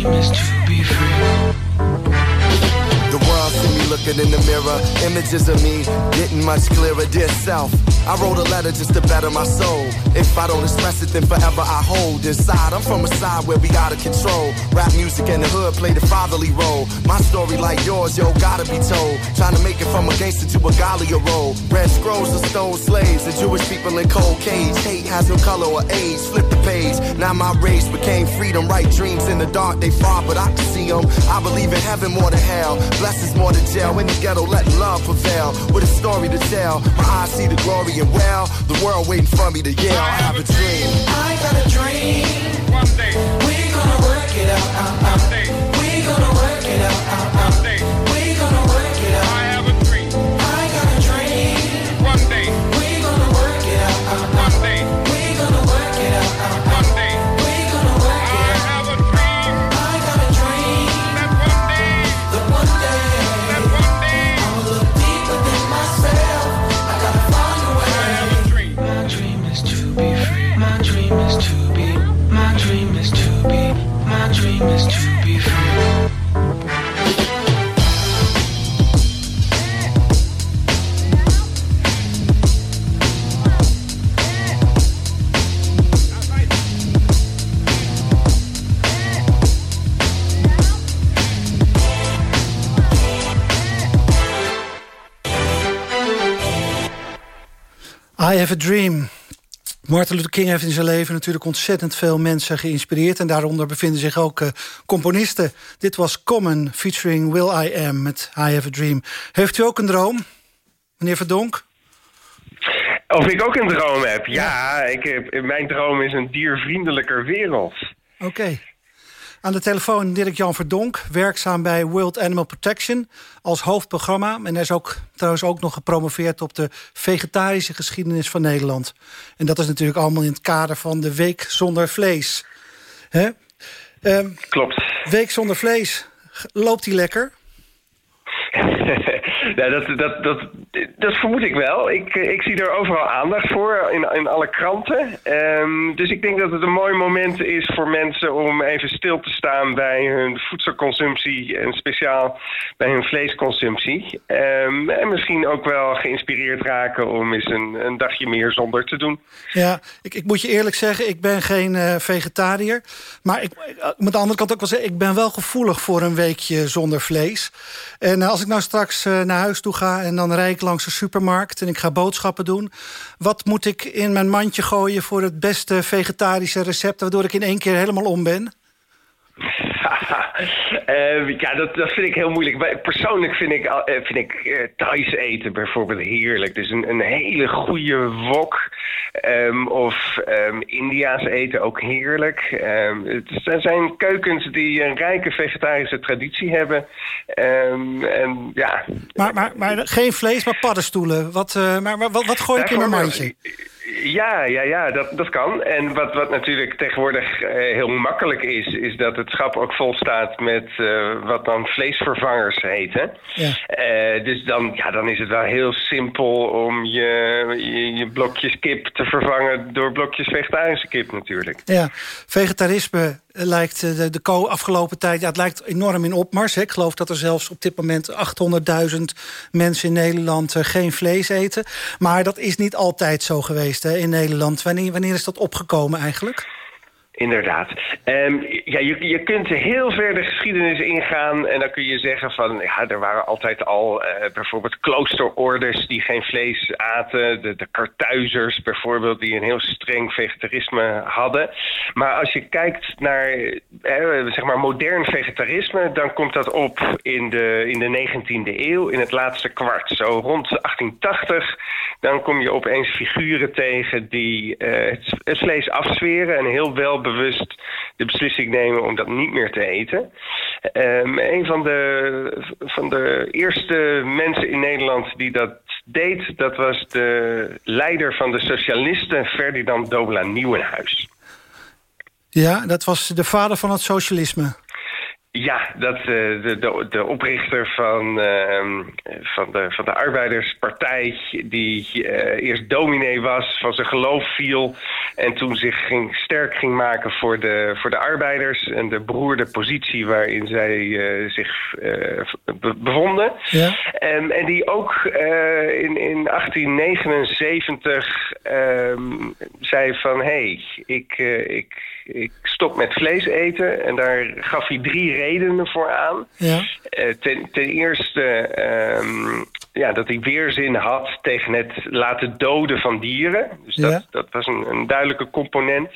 My dream in the mirror. Images of me getting much clearer. Dear self, I wrote a letter just to better my soul. If I don't express it, then forever I hold inside. I'm from a side where we gotta control. Rap music in the hood play the fatherly role. My story like yours, yo, gotta be told. Trying to make it from a gangster to a Galia role. Red scrolls of stone slaves, the Jewish people in cold cage. Hate has no color or age. Flip the page. Now my race became freedom. Right dreams in the dark, they far, but I can see them. I believe in heaven more than hell. Blessings more than jail. Now in the ghetto, letting love prevail. With a story to tell, my eyes see the glory and well, the world waiting for me to yell. I have a dream. I got a dream. One day, We gonna work it out. out, out. one day, We gonna work it out. out, I Have a Dream. Martin Luther King heeft in zijn leven natuurlijk ontzettend veel mensen geïnspireerd. En daaronder bevinden zich ook uh, componisten. Dit was Common featuring Will I Am met I Have a Dream. Heeft u ook een droom, meneer Verdonk? Of ik ook een droom heb? Ja, ik heb, mijn droom is een diervriendelijker wereld. Oké. Aan de telefoon Dirk-Jan Verdonk, werkzaam bij World Animal Protection als hoofdprogramma. En hij is ook, trouwens ook nog gepromoveerd op de vegetarische geschiedenis van Nederland. En dat is natuurlijk allemaal in het kader van de Week Zonder Vlees. Hè? Ehm, Klopt. week Zonder Vlees, loopt die lekker? nou, dat, dat, dat, dat vermoed ik wel. Ik, eh, ik zie er overal aandacht voor in, in alle kranten. Ehm, dus ik denk dat het een mooi moment is voor mensen om even stil te staan bij hun voedselconsumptie en speciaal bij hun vleesconsumptie. Ehm, en misschien ook wel geïnspireerd raken om eens een, een dagje meer zonder te doen. Ja, ik, ik moet je eerlijk zeggen, ik ben geen eh, vegetariër. Maar ik, ik moet de andere kant ook wel zeggen... ik ben wel gevoelig voor een weekje zonder vlees. En eh, als ik nou straks eh, naar huis toe ga... en dan rijd ik langs de supermarkt en ik ga boodschappen doen... wat moet ik in mijn mandje gooien voor het beste vegetarische recept... waardoor ik in één keer helemaal om ben? Eh, ja, dat, dat vind ik heel moeilijk. Persoonlijk vind ik, eh, vind ik Thais eten bijvoorbeeld heerlijk. Dus een, een hele goede wok. ehm, of India's eten ook heerlijk. Ehm, het er zijn keukens die een rijke vegetarische traditie hebben. En ja, Maar, maar, maar geen vlees, maar paddenstoelen. Wat, eh, maar, maar wat, wat gooi ik in mijn mandje? Ja, ja, ja, dat, dat kan. En wat, wat natuurlijk tegenwoordig heel makkelijk is, is dat het schap ook vol staat met eh, wat dan vleesvervangers heten. Ja. Eh, dus dan, ja, dan is het wel heel simpel om je, je, je blokjes kip te vervangen door blokjes vegetarische kip natuurlijk. Ja, vegetarisme lijkt eh, de, de afgelopen tijd... Ja, het lijkt enorm in opmars. Hè. Ik geloof dat er zelfs op dit moment 800.000 mensen in Nederland... geen vlees eten. Maar dat is niet altijd zo geweest hè, in Nederland. Wanneer, wanneer is dat opgekomen eigenlijk? Inderdaad. Ehm, ja, je, je kunt heel ver de geschiedenis ingaan en dan kun je zeggen van ja, er waren altijd al eh, bijvoorbeeld kloosterorders die geen vlees aten, de, de Kartuizers bijvoorbeeld die een heel streng vegetarisme hadden. Maar als je kijkt naar eh, zeg maar modern vegetarisme, dan komt dat op in de, in de 19e eeuw, in het laatste kwart. Zo rond 1880, dan kom je opeens figuren tegen die eh, het, het vlees afzweren en heel wel bewust de beslissing nemen om dat niet meer te eten. Ehm, een van de, van de eerste mensen in Nederland die dat deed, dat was de leider van de socialisten, Ferdinand Dobela Nieuwenhuis. Ja, dat was de vader van het socialisme. Ja, dat, eh, de, de, de oprichter van, ehm, van, de, van de Arbeiderspartij... die eh, eerst dominee was, van zijn geloof viel... en toen zich ging, sterk ging maken voor de, voor de arbeiders... en de beroerde positie waarin zij eh, zich be- bevonden. Ja. Ehm, en die ook in, in 1879 ehm, zei van... hé, hey, ik, ik, ik stop met vlees eten. En daar gaf hij drie redenen voor aan. Ja. Eh, ten, ten eerste ehm, ja, dat hij weerzin had tegen het laten doden van dieren. Dus dat, Ja. dat was een, een duidelijke component.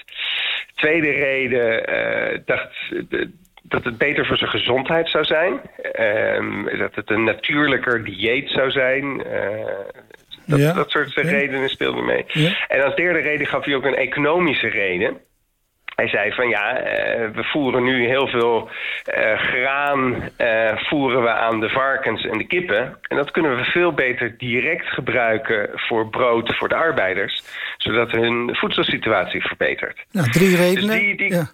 Tweede reden, eh, dacht, de- dat het beter voor zijn gezondheid zou zijn. Ehm, dat het een natuurlijker dieet zou zijn. Eh, dat, Ja. dat soort redenen speelden mee. Ja. En als derde reden gaf hij ook een economische reden. Hij zei van ja, eh, we voeren nu heel veel eh, graan eh, voeren we aan de varkens en de kippen. En dat kunnen we veel beter direct gebruiken voor brood voor de arbeiders. Zodat hun voedselsituatie verbetert. Nou, drie redenen. Dus die- die- Ja.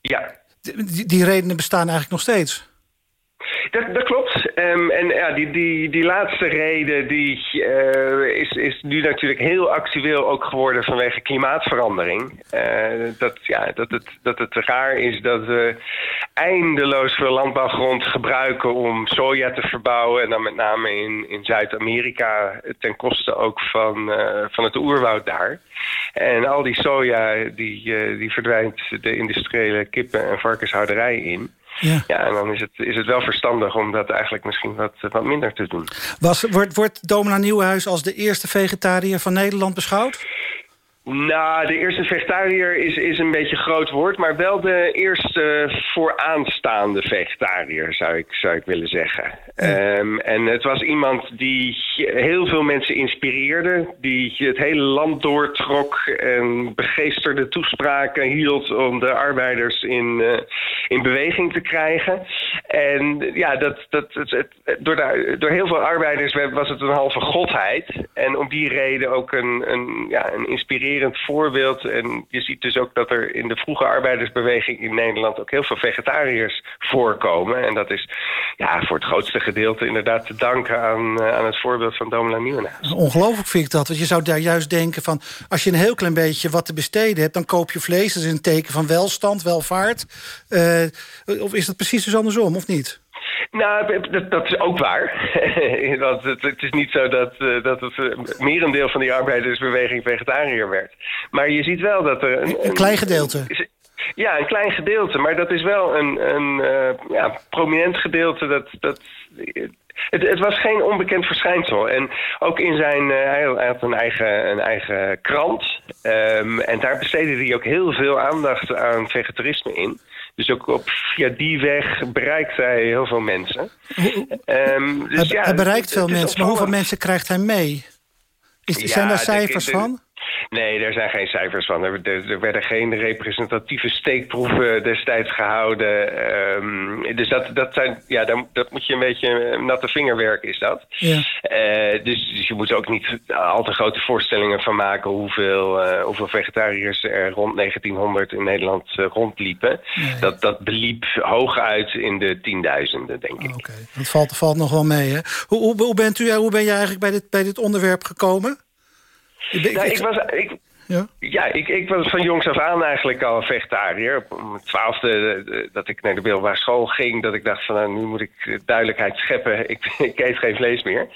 Ja, Die, die redenen bestaan eigenlijk nog steeds. Dat, dat klopt. Ehm, en ja, die, die, die laatste reden die, eh, is, is nu natuurlijk heel actueel ook geworden vanwege klimaatverandering. Eh, dat, ja, dat, het, dat het raar is dat we eindeloos veel landbouwgrond gebruiken om soja te verbouwen. En dan met name in, in Zuid-Amerika ten koste ook van, eh, van het oerwoud daar. En al die soja die, die verdwijnt de industriële kippen- en varkenshouderij in. Ja. Ja, en dan is het, is het wel verstandig om dat eigenlijk misschien wat, wat minder te doen. Was, wordt, wordt Domina Nieuwenhuis als de eerste vegetariër van Nederland beschouwd? Nou, de eerste vegetariër is, is een beetje een groot woord, maar wel de eerste vooraanstaande vegetariër, zou ik, zou ik willen zeggen. Ehm, en het was iemand die heel veel mensen inspireerde, die het hele land doortrok en begeesterde toespraken hield om de arbeiders in, eh, in beweging te krijgen. En ja, dat, dat, het, het- door, de, door heel veel arbeiders was het een halve godheid. En om die reden ook een, een, ja, een inspirerend voorbeeld. En je ziet dus ook dat er in de vroege arbeidersbeweging in Nederland ook heel veel vegetariërs voorkomen. En dat is ja, voor het grootste gedeelte inderdaad te danken aan, eh, aan het voorbeeld van Domela Nieuwenhuis. Ongelooflijk vind ik dat. Want je zou daar juist denken van... als je een heel klein beetje wat te besteden hebt... dan koop je vlees. Dat is een teken van welstand, welvaart. Eh, of is dat precies dus andersom, of niet? Nou, dat, dat is ook waar. Want het, het is niet zo dat, eh, dat het eh, merendeel van die arbeidersbeweging vegetariër werd. Maar je ziet wel dat er... Een, Een klein gedeelte. is- Ja, een klein gedeelte. Maar dat is wel een, een eh, ja, prominent gedeelte. Dat, dat, het, het was geen onbekend verschijnsel. En ook in zijn... hij hij had een eigen, een eigen krant. Ehm, en daar besteedde hij ook heel veel aandacht aan vegetarisme in. Dus ook op, via die weg bereikt hij heel veel mensen. Ehm, dus hij, ja, hij bereikt veel mensen, maar hoeveel mensen krijgt hij mee? Is, Ja, zijn daar cijfers van? Nee, er zijn geen cijfers van. Er, er, er werden geen representatieve steekproeven destijds gehouden. Ehm, dus dat, dat, zijn, ja, dat moet je een beetje natte vingerwerk is dat. Ja. Eh, dus, dus je moet er ook niet al te grote voorstellingen van maken... hoeveel, eh, hoeveel vegetariërs er rond 1900 in Nederland eh, rondliepen. Dat, dat beliep hooguit in de tienduizenden, denk ik. Dat valt, valt nog wel mee, hè? Hoe, hoe, hoe, bent u, hoe ben je eigenlijk bij dit, bij dit onderwerp gekomen? Ik ben- Nou, ik- ik was, ik, Ja? Ja, ik, ik was van jongs af aan eigenlijk al vegetariër. Op mijn twaalfde eh, dat ik naar de middelbare school ging... dat ik dacht van nou, nu moet ik eh, duidelijkheid scheppen. Ik, ik eet geen vlees meer.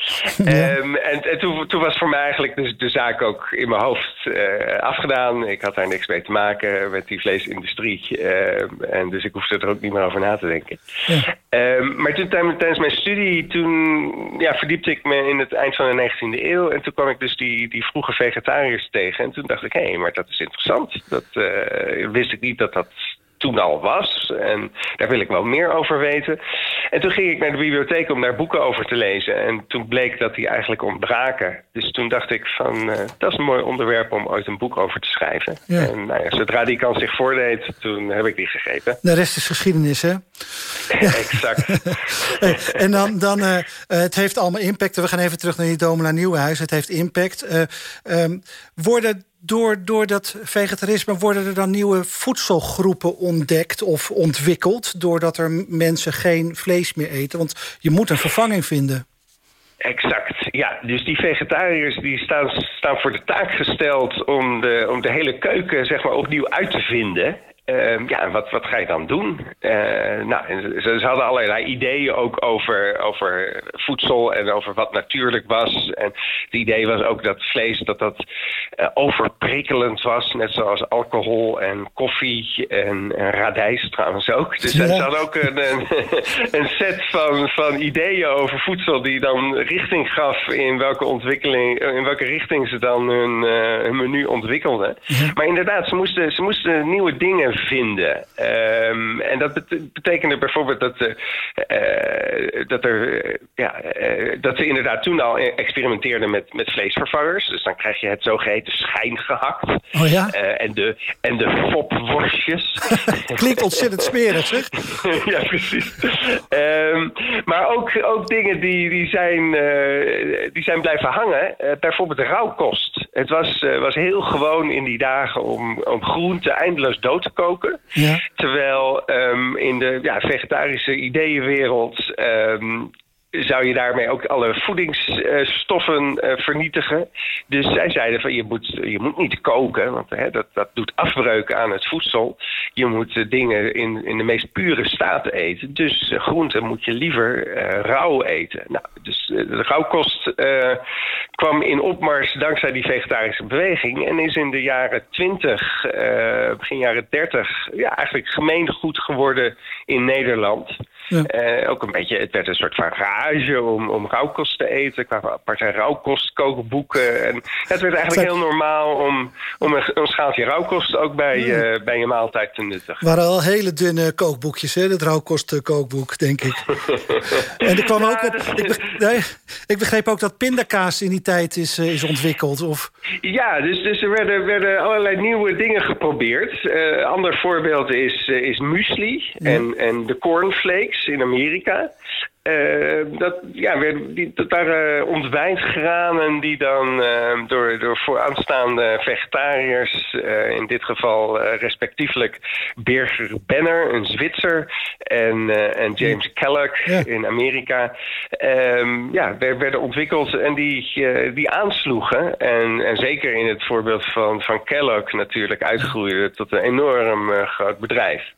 Ehm, en en toen, toen was voor mij eigenlijk de, de zaak ook in mijn hoofd eh, afgedaan. Ik had daar niks mee te maken met die vleesindustrie. En dus ik hoefde er ook niet meer over na te denken. Ehm, maar toen, tijdens tijdens mijn studie, toen ja, verdiepte ik me in het eind van de 19e eeuw. En toen kwam ik dus die, die vroege vegetariërs tegen. En toen dacht ik, hé, maar dat is interessant. Dat eh, wist ik niet dat dat toen al was. En daar wil ik wel meer over weten. En toen ging ik naar de bibliotheek om daar boeken over te lezen. En toen bleek dat die eigenlijk ontbraken. Dus toen dacht ik van, eh, dat is een mooi onderwerp om ooit een boek over te schrijven. Ja. En nou ja, zodra die kans zich voordeed, toen heb ik die gegrepen. De rest is geschiedenis, hè? exact. En dan, dan eh, het heeft allemaal impact. We gaan even terug naar die Domela Nieuwenhuis. Het heeft impact. Eh, ehm, worden door, door dat vegetarisme worden er dan nieuwe voedselgroepen ontdekt of ontwikkeld... doordat er mensen geen vlees meer eten? Want je moet een vervanging vinden. Exact, ja. Dus die vegetariërs die staan, staan voor de taak gesteld om de, om de hele keuken zeg maar, opnieuw uit te vinden. Ehm, ja, en wat, wat ga je dan doen? Eh, nou, ze, ze hadden allerlei ideeën ook over, over voedsel en over wat natuurlijk was. En het idee was ook dat vlees dat dat eh, overprikkelend was, net zoals alcohol en koffie en, en radijs trouwens ook. Dus Ja. ze hadden ook een, een, een set van, van ideeën over voedsel die dan richting gaf in welke ontwikkeling, in welke richting ze dan hun, eh, hun menu ontwikkelden. Maar inderdaad, ze moesten, ze moesten nieuwe dingen vinden. Ehm, en dat bet betekende bijvoorbeeld dat, uh, dat, er, ja, dat ze inderdaad toen al experimenteerden met, met vleesvervangers. Dus dan krijg je het zogeheten schijngehakt. Oh ja? en, de, en de fopworstjes. Klinkt ontzettend smerig, zeg. ja, precies. Um, maar ook, ook dingen die, die, zijn, die zijn blijven hangen. bijvoorbeeld de rauwkost. Het was, was heel gewoon in die dagen om, om groenten eindeloos dood te koken. Ja. Terwijl um, in de ja, vegetarische ideeënwereld um, zou je daarmee ook alle voedingsstoffen uh, vernietigen. Dus zij zeiden van je moet, je moet niet koken, want hè, dat, dat doet afbreuk aan het voedsel. Je moet uh, dingen in, in de meest pure staat eten. Dus uh, groenten moet je liever rauw eten. Nou, dus de rauwkost kwam in opmars dankzij die vegetarische beweging. En is in de jaren 20, begin jaren 30, ja, eigenlijk gemeengoed geworden in Nederland. Ja. ook een beetje, het werd een soort van rage om, om rauwkost te eten. Ik kwam aparte rauwkostkookboeken. En het werd eigenlijk heel normaal om, om een, een schaaltje rauwkost ook bij, ja. uh, bij je maaltijd te nuttigen. waren al hele dunne kookboekjes, hè? Het rauwkostkookboek, denk ik. en er kwam ook... Ik, begreep, nee, ik begreep ook dat pindakaas in die tijd is, uh, is ontwikkeld. Of... Ja, dus, dus er werden, werden allerlei nieuwe dingen geprobeerd. Een ander voorbeeld is, is muesli en, en de cornflakes in Amerika. Uh, dat, ja, die, dat waren ontwijnsgranen die dan uh, door, door vooraanstaande vegetariërs, uh, in dit geval respectievelijk Birger Benner, een Zwitser, en, en James Kellogg ja. in Amerika, um, ja, werden ontwikkeld en die, die aansloegen. En, en zeker in het voorbeeld van, van Kellogg natuurlijk uitgroeiden tot een enorm groot bedrijf.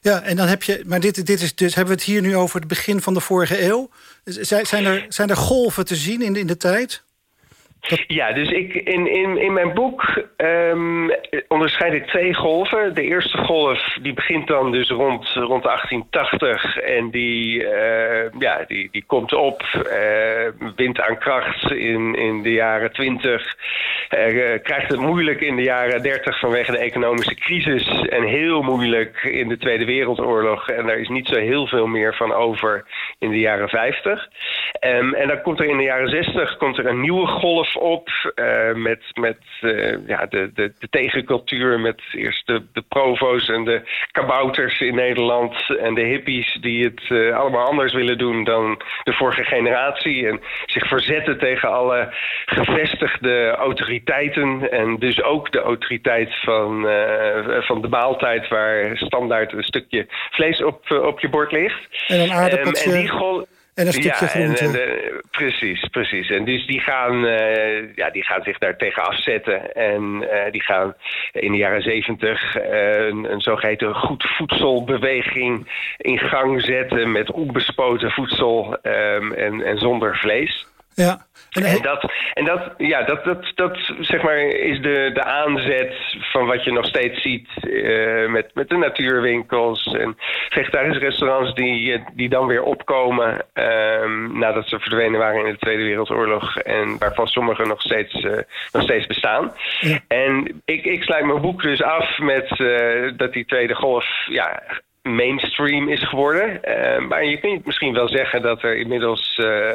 Ja, en dan heb je, maar dit, dit is dus, hebben we het hier nu over het begin van de vorige eeuw. Zijn er, zijn er golven te zien in, in de tijd? Ja, dus ik, in, in, in mijn boek um, onderscheid ik twee golven. De eerste golf die begint dan dus rond, rond 1880 en die, uh, ja, die, die komt op, uh, wint aan kracht in, in de jaren 20, uh, krijgt het moeilijk in de jaren 30 vanwege de economische crisis en heel moeilijk in de Tweede Wereldoorlog. En daar is niet zo heel veel meer van over in de jaren 50. Um, en dan komt er in de jaren 60 komt er een nieuwe golf op uh, met, met uh, ja, de, de, de, tegencultuur, met eerst de, de provo's en de kabouters in Nederland en de hippies die het uh, allemaal anders willen doen dan de vorige generatie en zich verzetten tegen alle gevestigde autoriteiten en dus ook de autoriteit van, van de maaltijd waar standaard een stukje vlees op, op je bord ligt. En een aardappeltje. Um, en die en een stukje ja, groente. En, en, uh, precies, precies. En dus die gaan, uh, ja, die gaan zich daar tegen afzetten. En uh, die gaan in de jaren zeventig een, een zogeheten goed voedselbeweging in gang zetten... met onbespoten voedsel um, en, en zonder vlees. Ja. En, en, dat, en dat, ja, dat, dat, dat zeg maar, is de, de aanzet van wat je nog steeds ziet uh, met, met de natuurwinkels en vegetarische restaurants die, die dan weer opkomen um, nadat ze verdwenen waren in de Tweede Wereldoorlog en waarvan sommige nog steeds, uh, nog steeds bestaan. Ja. En ik, ik sluit mijn boek dus af met uh, dat die tweede golf ja, mainstream is geworden. Uh, maar je kunt misschien wel zeggen dat er inmiddels... Uh,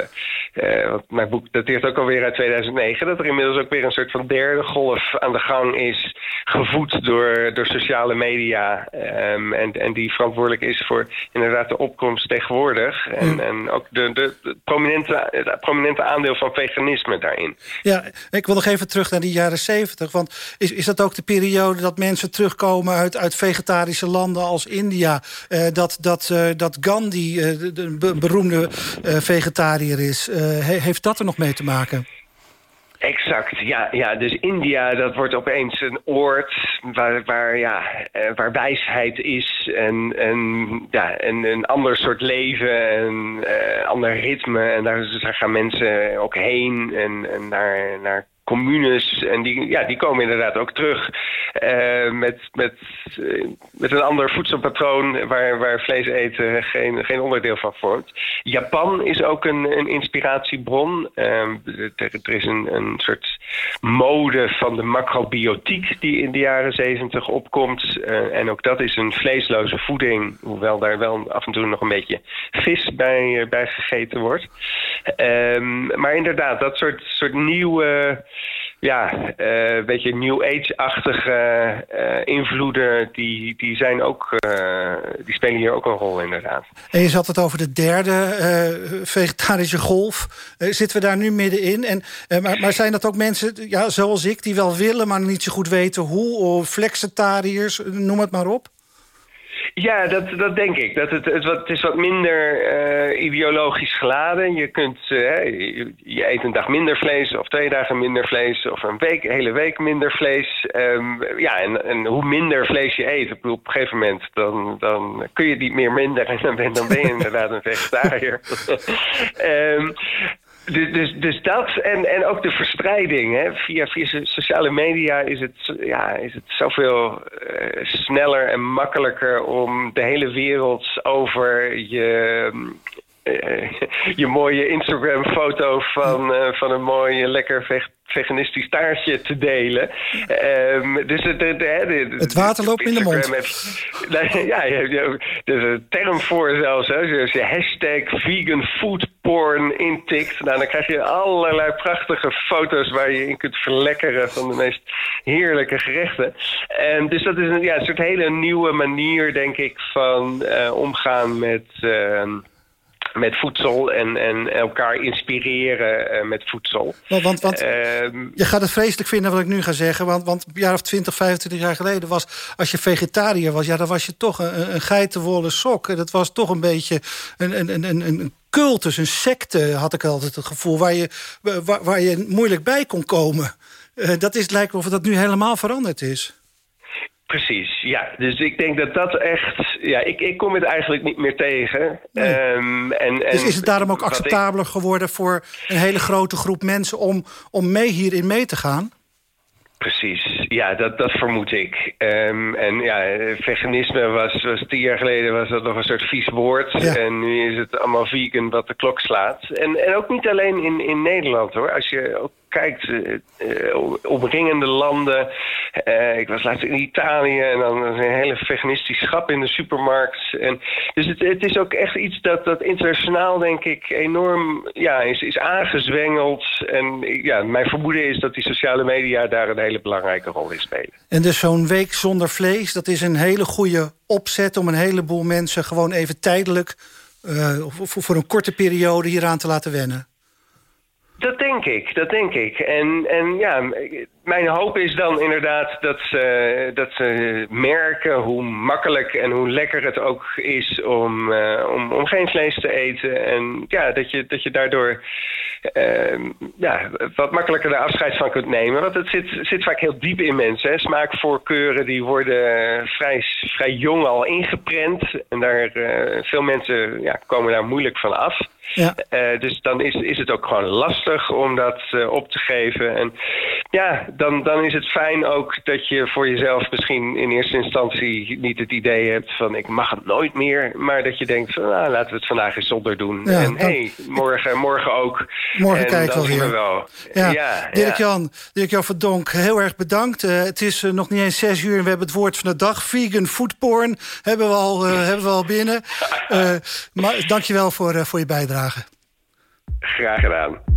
uh, want mijn boek dateert ook alweer uit 2009... dat er inmiddels ook weer een soort van derde golf aan de gang is... gevoed door, door sociale media... Um, en, en die verantwoordelijk is voor inderdaad de opkomst tegenwoordig... en, mm. en ook de, de, de prominente, het prominente aandeel van veganisme daarin. Ja, ik wil nog even terug naar die jaren 70. Want is, is dat ook de periode dat mensen terugkomen... uit, uit vegetarische landen als India... Uh, dat, dat, uh, dat Gandhi de, de beroemde vegetariër is. He, heeft dat er nog mee te maken? Exact, ja, ja. Dus India, dat wordt opeens een oord waar, waar, ja, waar wijsheid is en, en, ja, en een ander soort leven en ander ritme. En daar, daar gaan mensen ook heen en, en naar, naar communes. En die, ja, die komen inderdaad ook terug uh, met, met, uh, met een ander voedselpatroon waar, waar vlees eten geen, geen onderdeel van vormt. Japan is ook een, een inspiratiebron. Uh, er, is een, een soort mode van de macrobiotiek die in de jaren zeventig opkomt. en ook dat is een vleesloze voeding, hoewel daar wel af en toe nog een beetje vis bij, bij gegeten wordt. Ehm, maar inderdaad, dat soort, soort nieuwe ja, uh, beetje New Age-achtige uh, invloeden, die, die, zijn ook, uh, die spelen hier ook een rol inderdaad. En je zat het over de derde vegetarische golf. zitten we daar nu middenin? En, maar, maar, zijn dat ook mensen, ja, zoals ik, die wel willen, maar niet zo goed weten hoe? Of flexitariërs, noem het maar op? Ja, dat, dat denk ik. Dat het, het, wat, het is wat minder uh, ideologisch geladen. Je, kunt, uh, je, je, eet een dag minder vlees, of twee dagen minder vlees, of een week, hele week minder vlees. Um, ja, en, en hoe minder vlees je eet, op een gegeven moment, dan, dan kun je niet meer minder en dan ben, dan ben je inderdaad een vegetariër. um, dus, dus, dat en, en ook de verspreiding. Hè. Via, via sociale media is het, ja, is het zoveel uh, sneller en makkelijker om de hele wereld over je, uh, je mooie Instagram-foto van, uh, van een mooi lekker veganistisch taartje te delen. Um, dus het, het, het, het water loopt in de mond. Ja, er is een term voor zelfs. Hè. Als je hashtag vegan food porn intikt... Nou, dan krijg je allerlei prachtige foto's waar je in kunt verlekkeren... van de meest heerlijke gerechten. Um, dus dat is een, ja, een soort hele nieuwe manier, denk ik, van uh, omgaan met... Uh, met voedsel en, en elkaar inspireren uh, met voedsel. Want, want, want uh, je gaat het vreselijk vinden wat ik nu ga zeggen. Want, want een jaar of 20, 25 jaar geleden was... als je vegetariër was, ja, dan was je toch een, een geitenwolle sok. Dat was toch een beetje een, een, een, een cultus, een secte, had ik altijd het gevoel... waar je, waar, waar je moeilijk bij kon komen. Uh, dat is, lijkt of dat nu helemaal veranderd is. Precies, ja. Dus ik denk dat dat echt... Ja, ik, ik kom het eigenlijk niet meer tegen. Nee. Um, en, en, dus is het daarom ook acceptabeler ik... geworden... voor een hele grote groep mensen om, om mee hierin mee te gaan? Precies, ja, dat, dat vermoed ik. Um, en ja, veganisme was, was tien jaar geleden was dat nog een soort vies woord. Ja. En nu is het allemaal vegan wat de klok slaat. En, en ook niet alleen in, in Nederland hoor. Als je ook kijkt, uh, omringende landen. Uh, ik was laatst in Italië en dan een hele veganistisch schap in de supermarkt. En, dus het, het is ook echt iets dat, dat internationaal, denk ik, enorm ja, is, is aangezwengeld. En ja, mijn vermoeden is dat die sociale media daar een hele belangrijke rol in spelen. En dus zo'n week zonder vlees, dat is een hele goede opzet... om een heleboel mensen gewoon even tijdelijk... Uh, voor een korte periode hieraan te laten wennen. Dat denk ik, dat denk ik. En, en ja, mijn hoop is dan inderdaad dat ze, dat ze merken hoe makkelijk en hoe lekker het ook is om, uh, om, om geen vlees te eten. En ja, dat je, dat je daardoor uh, ja, wat makkelijker de afscheid van kunt nemen. Want het zit, zit vaak heel diep in mensen. Hè. Smaakvoorkeuren die worden vrij, vrij jong al ingeprent. En daar, uh, veel mensen ja, komen daar moeilijk van af. Ja. Uh, dus dan is, is het ook gewoon lastig om dat uh, op te geven. En ja, dan, dan is het fijn ook dat je voor jezelf misschien in eerste instantie niet het idee hebt van ik mag het nooit meer. Maar dat je denkt van nou, laten we het vandaag eens zonder doen. Ja, en hé, hey, morgen, morgen ook. Morgen kijken we weer. Wel. Ja, ja, Dirk-Jan, Dirk-Jan Verdonk, heel erg bedankt. Uh, het is nog niet eens zes uur en we hebben het woord van de dag. Vegan foodporn hebben we al, hebben we al binnen. maar dankjewel voor, voor je bijdrage. Graag gedaan.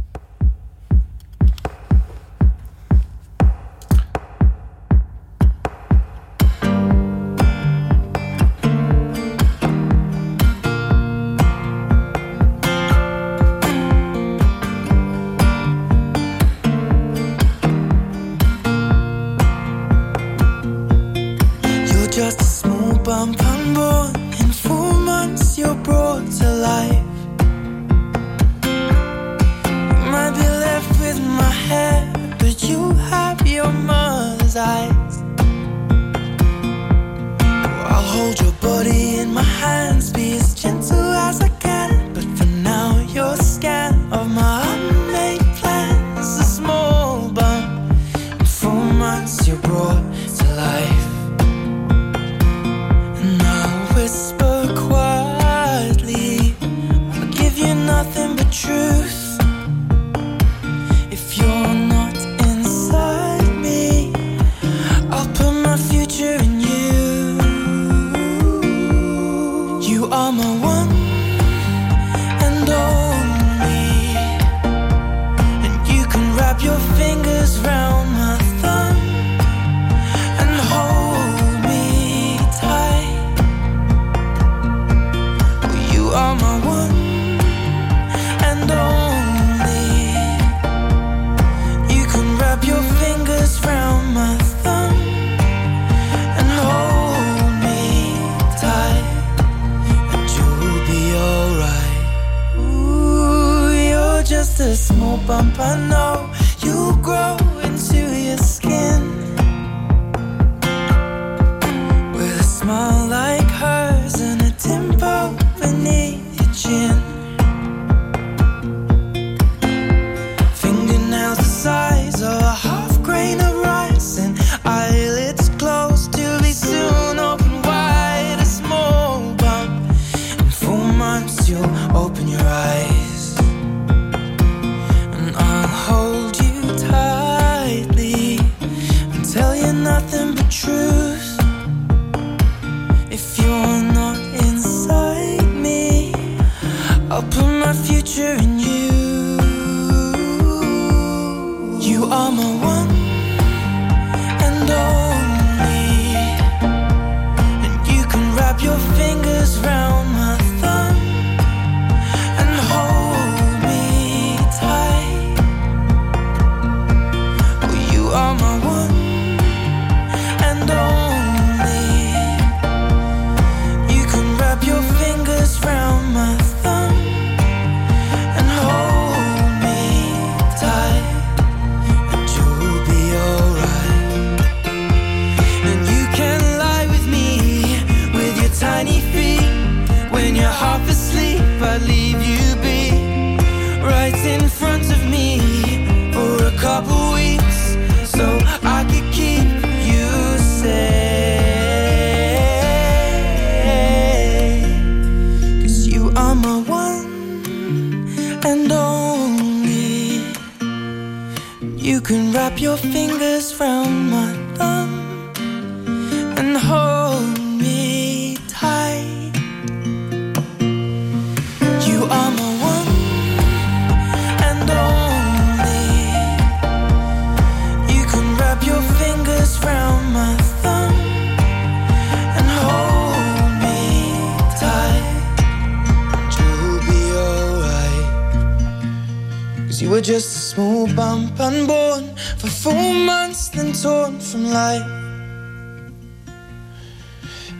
Just a small bump unborn for four months, then torn from life.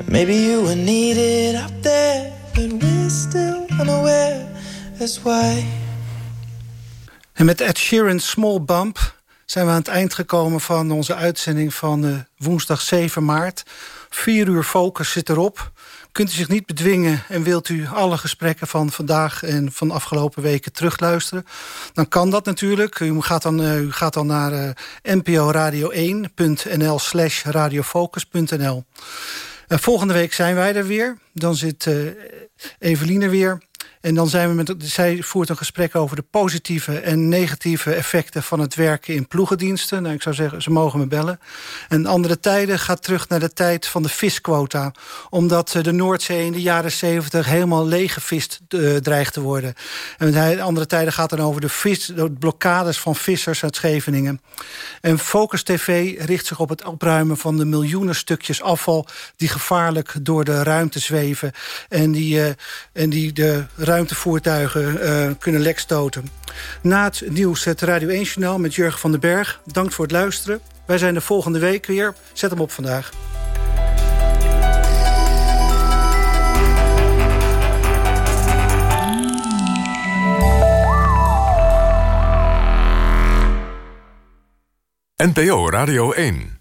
Maybe you were needed up there, but we're still unaware. That's why. En met Ed Sheeran's Small Bump zijn we aan het eind gekomen van onze uitzending van eh, woensdag 7 maart. Vier uur focus zit erop. Kunt u zich niet bedwingen en wilt u alle gesprekken van vandaag en van de afgelopen weken terugluisteren? Dan kan dat natuurlijk. U gaat dan, eh, u gaat dan naar uh, nporadio1.nl slash radiofocus.nl. Uh, volgende week zijn wij er weer. Dan zit Eveline weer. En dan zijn we met, zij voert een gesprek over de positieve en negatieve effecten van het werken in ploegendiensten. Nou, ik zou zeggen, ze mogen me bellen. En andere tijden gaat terug naar de tijd van de visquota. Omdat de Noordzee in de jaren zeventig helemaal leeggevist uh, dreigt te worden. En andere tijden gaat dan over de, vis, de blokkades van vissers uit Scheveningen. En Focus TV richt zich op het opruimen van de miljoenen stukjes afval... die gevaarlijk door de ruimte zweven. En die, uh, en die de ruimtevoertuigen uh, kunnen lekstoten. Na het nieuws het Radio 1 Journaal met Jurgen van den Berg. Dank voor het luisteren. Wij zijn de volgende week weer. Zet hem op vandaag. NPO Radio 1